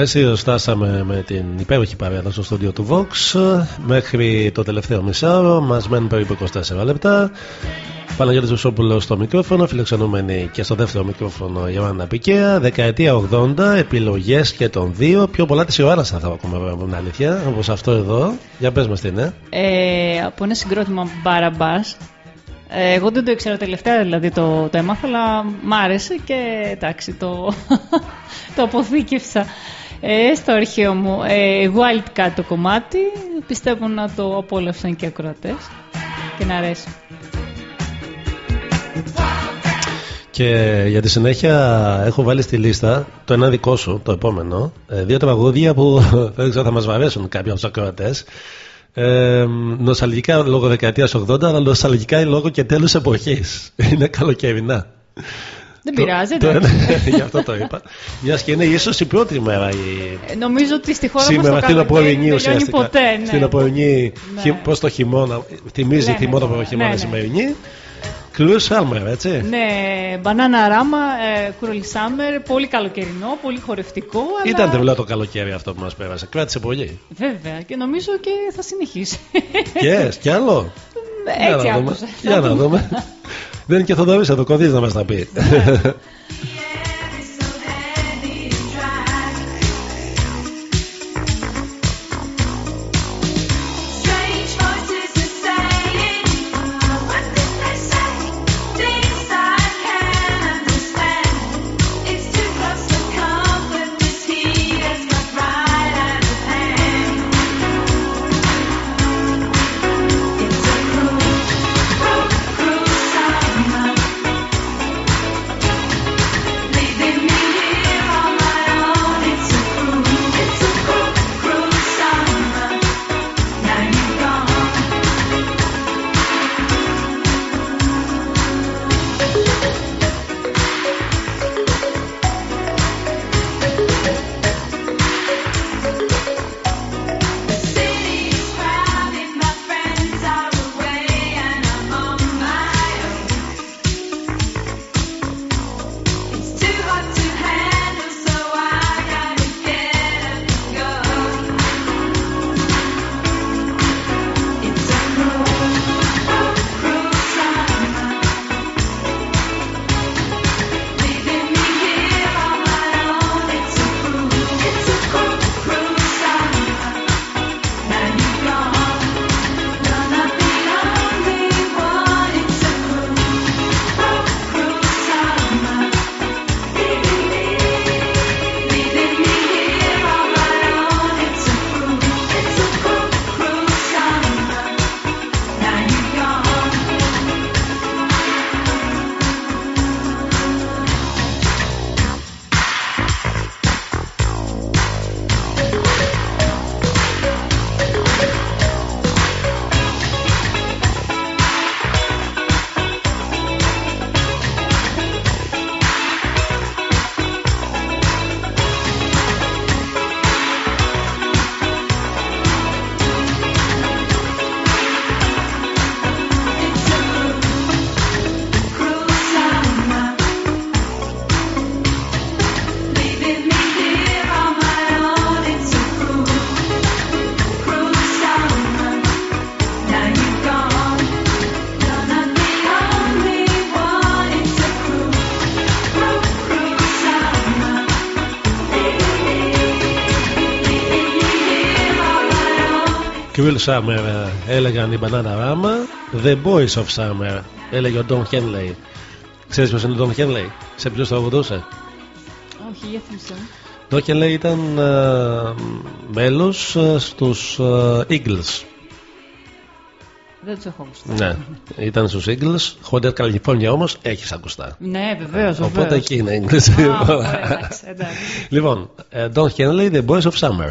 Έτσι φτάσαμε με την υπέροχη παρέα στο στούντιο του Vox μέχρι το τελευταίο μισάωρο. Μας μένουν περίπου 24 λεπτά. Παναγιώτης Βουσόπουλος στο μικρόφωνο, φιλοξενούμενη και στο δεύτερο μικρόφωνο η Ιωάννα Πικέα. Δεκαετία 80, επιλογές και των δύο. Πιο πολλά της Ιωάννας θα ακούμε βέβαια από την αλήθεια, όπως αυτό εδώ. Για πες μας τι είναι. Ε, από ένα συγκρότημα Μπαραμπάς. Ε, εγώ δεν το ήξερα τελευταία, δηλαδή το, το έμαθα, αλλά μ' άρεσε και εντάξει, το, το αποθήκευσα ε, στο αρχείο μου. Ε, Wildcat το κομμάτι, πιστεύω να το απόλαυσαν και οι ακροατές και να αρέσει. Και για τη συνέχεια έχω βάλει στη λίστα το ένα δικό σου, το επόμενο. ε, Δύο τραγούδια που δεν ξέρω θα μας βαρέσουν κάποιοι από τους ακροατές. Ε, νοσταλγικά λόγω δεκαετίας 80, αλλά νοσταλγικά λόγω και τέλους εποχής. Είναι καλοκαιρινά. Δεν πειράζει, Το- εντάξει. Γι' αυτό το είπα. Μιας και είναι ίσως η πρώτη μέρα η. Ε, Νομίζω ότι στη χώρα Σήμερα μας το φθινοπορεινή καλοκαίρι δεν τελειώνει ουσιαστικά. ποτέ. Ναι. Φθινοπορεινή, Ναι. χει- προς το χειμώνα. Θυμίζει Ναι, ναι. θυμό το χειμώνα Ναι, ναι. σημερινή. Κλούς Σάλμερ, έτσι. Ναι, μπανάνα ράμα, ε, κουρολι σάμερ, πολύ καλοκαιρινό, πολύ χορευτικό. Αλλά... Ήταν τευλά το καλοκαίρι αυτό που μας πέρασε. Κράτησε πολύ. Βέβαια, και νομίζω και θα συνεχίσει. Και, κι άλλο. Για Έτσι να δούμε. άκουσα. Για να δούμε. Δεν είναι και Θοδωρής εδώ, κωδής να μας τα πει. Cruel Summer ε, έλεγαν οι Banana Rama. The Boys of Summer έλεγε ο Don Henley. Ξέρεις ποιος είναι ο Don Henley, σε ποιους τραγουδούσε. Όχι, για θύμισε. Don Henley ήταν ε, μέλος ε, στους ε, Eagles. Δεν τους έχω ακουστεί. Ναι, ήταν στους Eagles. Hotel California όμως έχεις ακουστά. Ναι, βεβαίως. Οπότε εκεί είναι English. Α, ωραία, εντάξει, εντάξει. λοιπόν, ε, Don Henley, The Boys of Summer.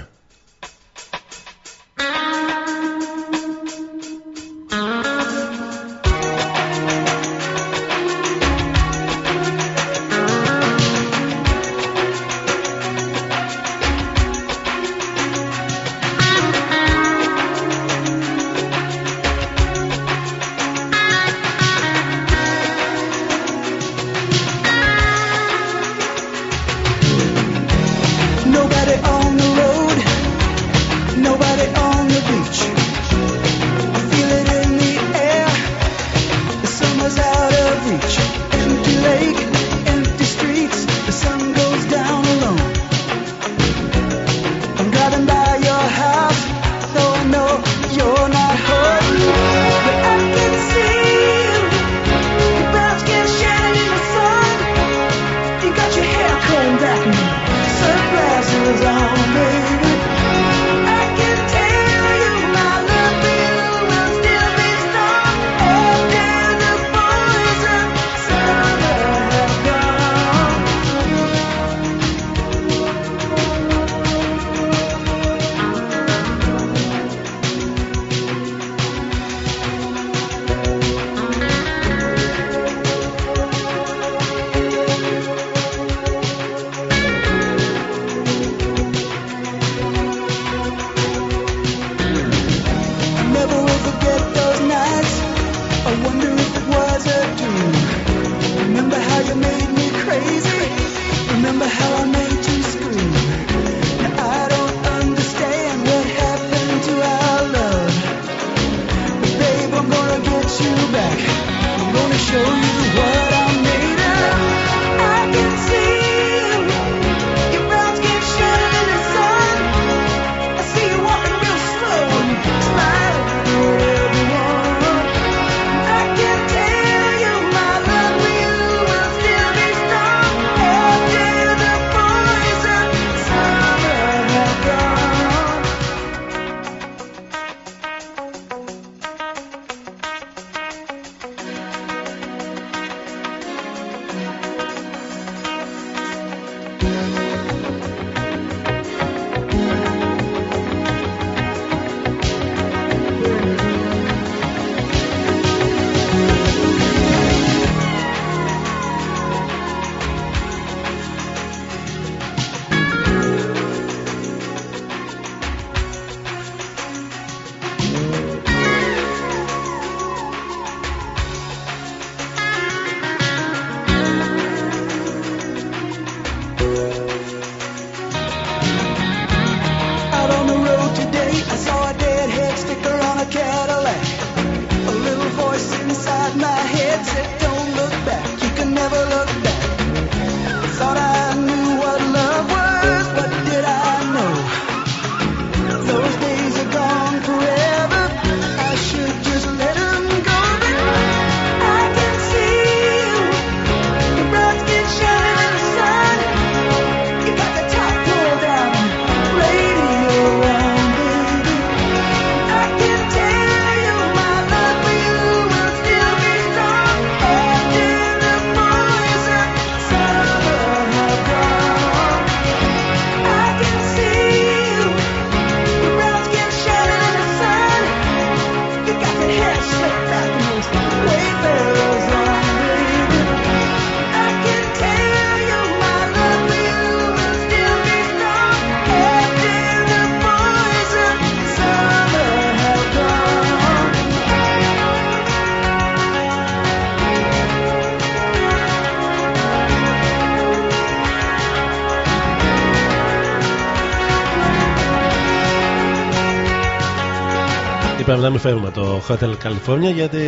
Να μην φέρουμε το Hotel California γιατί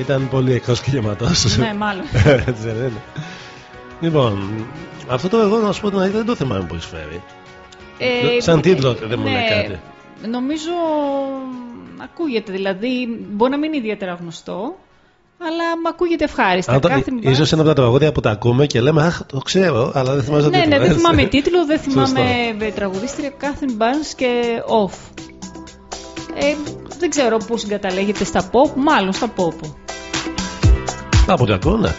ήταν πολύ εκτός κλίματο. Ναι, μάλλον. λοιπόν, αυτό το εγώ να σου πω την δεν το θυμάμαι που εισφέρει. Ε, Σαν ε, τίτλο δεν μου λέει ναι. κάτι. Νομίζω ακούγεται δηλαδή. Μπορεί να μην είναι ιδιαίτερα γνωστό, αλλά μ' ακούγεται ευχάριστα. Κάθε το, ίσως είναι από τα τραγούδια που τα ακούμε και λέμε Αχ, το ξέρω, αλλά δεν θυμάμαι ναι, ναι τίτλο. Ναι, δεν θυμάμαι τίτλο, δεν θυμάμαι ε, τραγουδίστρια. Κάθριν Barnes και Off. Ε, δεν ξέρω πού συγκαταλέγεται στα pop, μάλλον στα pop. Από τα κόνα.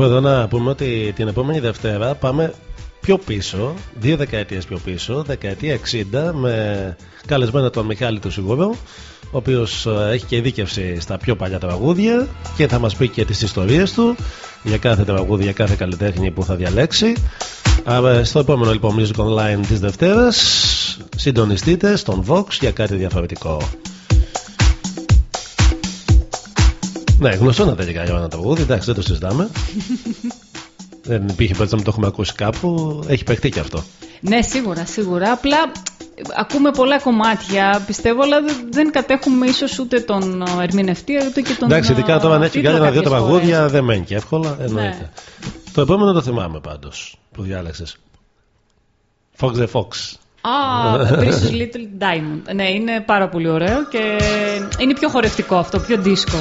Κάπου εδώ να πούμε ότι την επόμενη Δευτέρα πάμε πιο πίσω, δύο δεκαετίες πιο πίσω, δεκαετία 60 με καλεσμένο τον Μιχάλη του Σιγουρό ο οποίος ε, έχει και ειδίκευση στα πιο παλιά τραγούδια και θα μας πει και τις ιστορίες του για κάθε τραγούδι, για κάθε καλλιτέχνη που θα διαλέξει. Άρα, στο επόμενο λοιπόν Music Online της Δευτέρας συντονιστείτε στον Vox για κάτι διαφορετικό Ναι, γνωστό να τελικά για ένα τραγούδι, εντάξει δεν το συζητάμε Δεν υπήρχε περίπτωση να μην το έχουμε ακούσει κάπου, έχει παιχτεί και αυτό Ναι, σίγουρα, σίγουρα. Απλά ε, ακούμε πολλά κομμάτια, πιστεύω, αλλά δεν- δεν κατέχουμε ίσως ούτε τον ε, ερμηνευτή ούτε και τον. Εντάξει, ειδικά τώρα αν έχει τίτλο κάνει ένα-δύο κάποιες τραγούδια φορές. δεν μένει και εύκολα. Εννοείται. Ναι. Το επόμενο το θυμάμαι πάντως που διάλεξες. Fox the Fox. Α, Precious Little Diamond. Ναι, είναι πάρα πολύ ωραίο και είναι πιο χορευτικό αυτό, πιο δίσκο.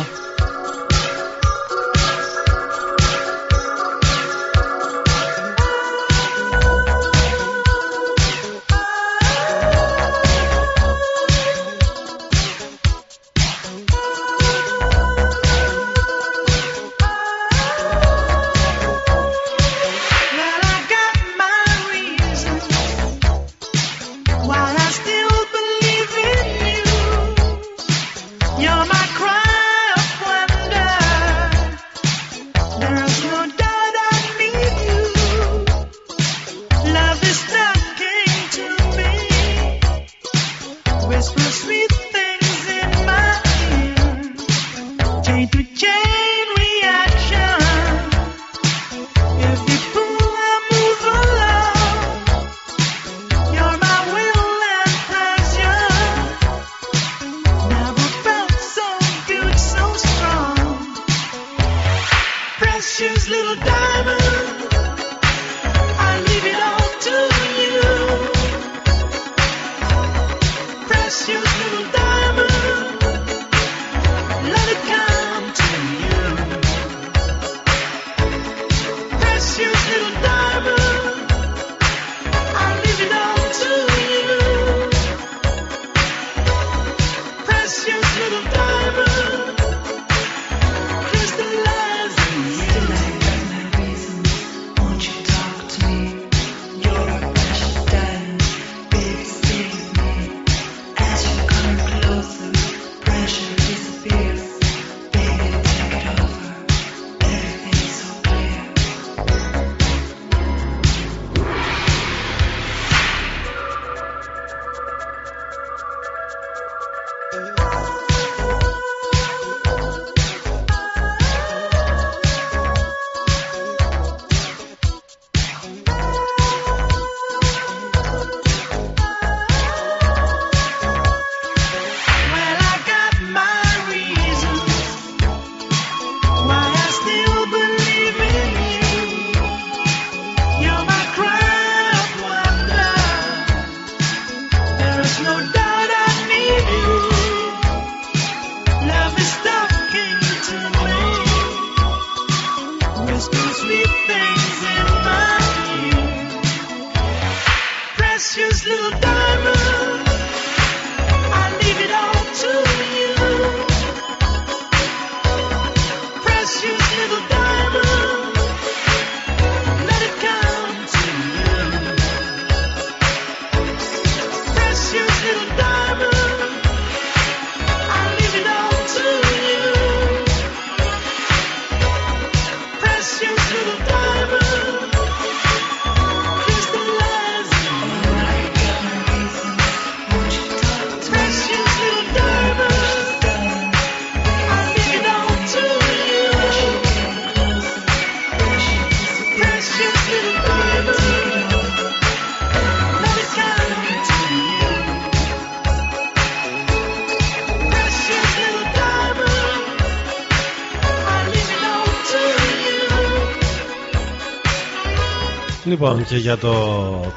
Λοιπόν, και για το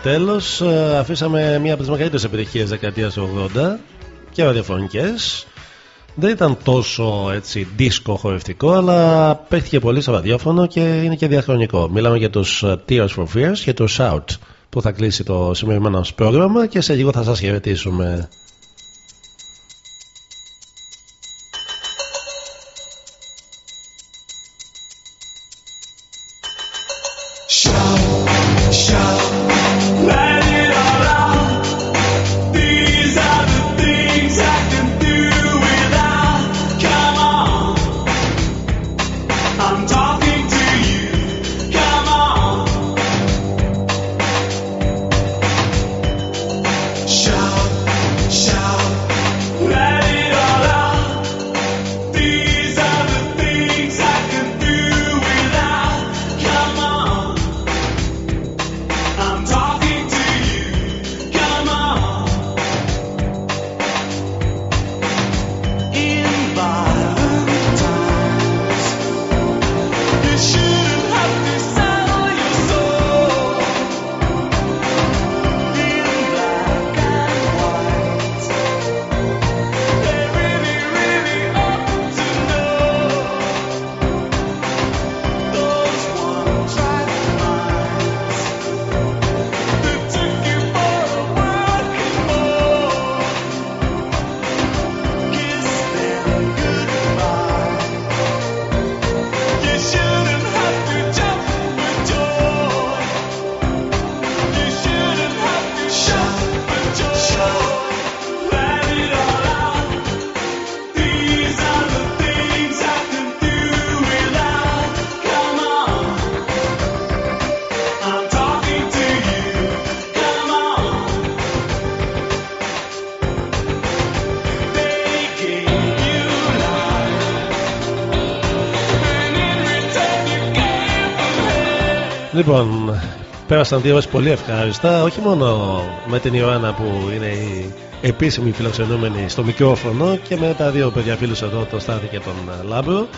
τέλος, αφήσαμε μία από τις μεγαλύτερες επιτυχίες δεκαετίας του 80 και ραδιοφωνικές. Δεν ήταν τόσο έτσι δίσκο χορευτικό, αλλά παίχτηκε πολύ στο ραδιόφωνο και είναι και διαχρονικό. Μιλάμε για τους ε, Tears for Fears και το Shout που θα κλείσει το σημερινό μας πρόγραμμα και σε λίγο θα σας χαιρετήσουμε. Πέρασαν δύο ώρες πολύ ευχάριστα, όχι μόνο με την Ιωάννα που είναι η επίσημη φιλοξενούμενη στο μικρόφωνο και με τα δύο παιδιά φίλους εδώ, τον Στάθη και τον ε, Λάμπρο.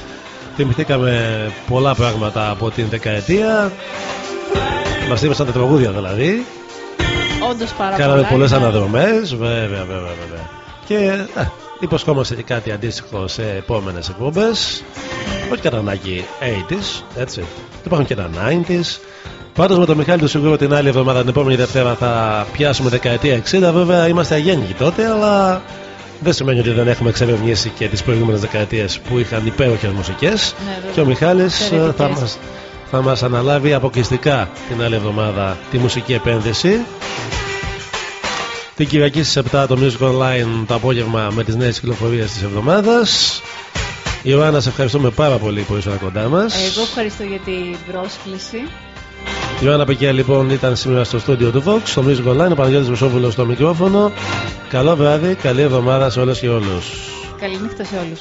Θυμηθήκαμε πολλά πράγματα από την δεκαετία. Μας θύμισαν τα τραγούδια δηλαδή. Όντως πάρα Κάναμε πολλά. πολλές είναι. αναδρομές, βέβαια, βέβαια, βέβαια. Και ε, υποσχόμαστε και κάτι αντίστοιχο σε επόμενες εκπομπές. Όχι κατά ανάγκη 80s, έτσι. Υπάρχουν και τα 90s. Πάντως με τον Μιχάλη του Σιγούρο την άλλη εβδομάδα, την επόμενη Δευτέρα θα πιάσουμε δεκαετία 60. Βέβαια είμαστε αγέννητοι τότε, αλλά δεν σημαίνει ότι δεν έχουμε εξερευνήσει και τις προηγούμενες δεκαετίες που είχαν υπέροχες μουσικές. Ναι, βέβαια. και ο Μιχάλης ε, θα Εξαιρετικές. μας, θα μας αναλάβει αποκλειστικά την άλλη εβδομάδα τη μουσική επένδυση. Την Κυριακή στις 7 το Music Online το απόγευμα με τις νέες κυκλοφορίες της εβδομάδας. Ιωάννα, σε ευχαριστούμε πάρα πολύ που ήσουν κοντά μας. Εγώ ευχαριστώ για την πρόσκληση. Η Ιωάννα Πεκιά λοιπόν ήταν σήμερα στο στούντιο του Vox, στο Music Online, ο Παναγιώτης Μεσόβουλος στο μικρόφωνο. Καλό βράδυ, καλή εβδομάδα σε όλες και όλους. Καληνύχτα σε όλους.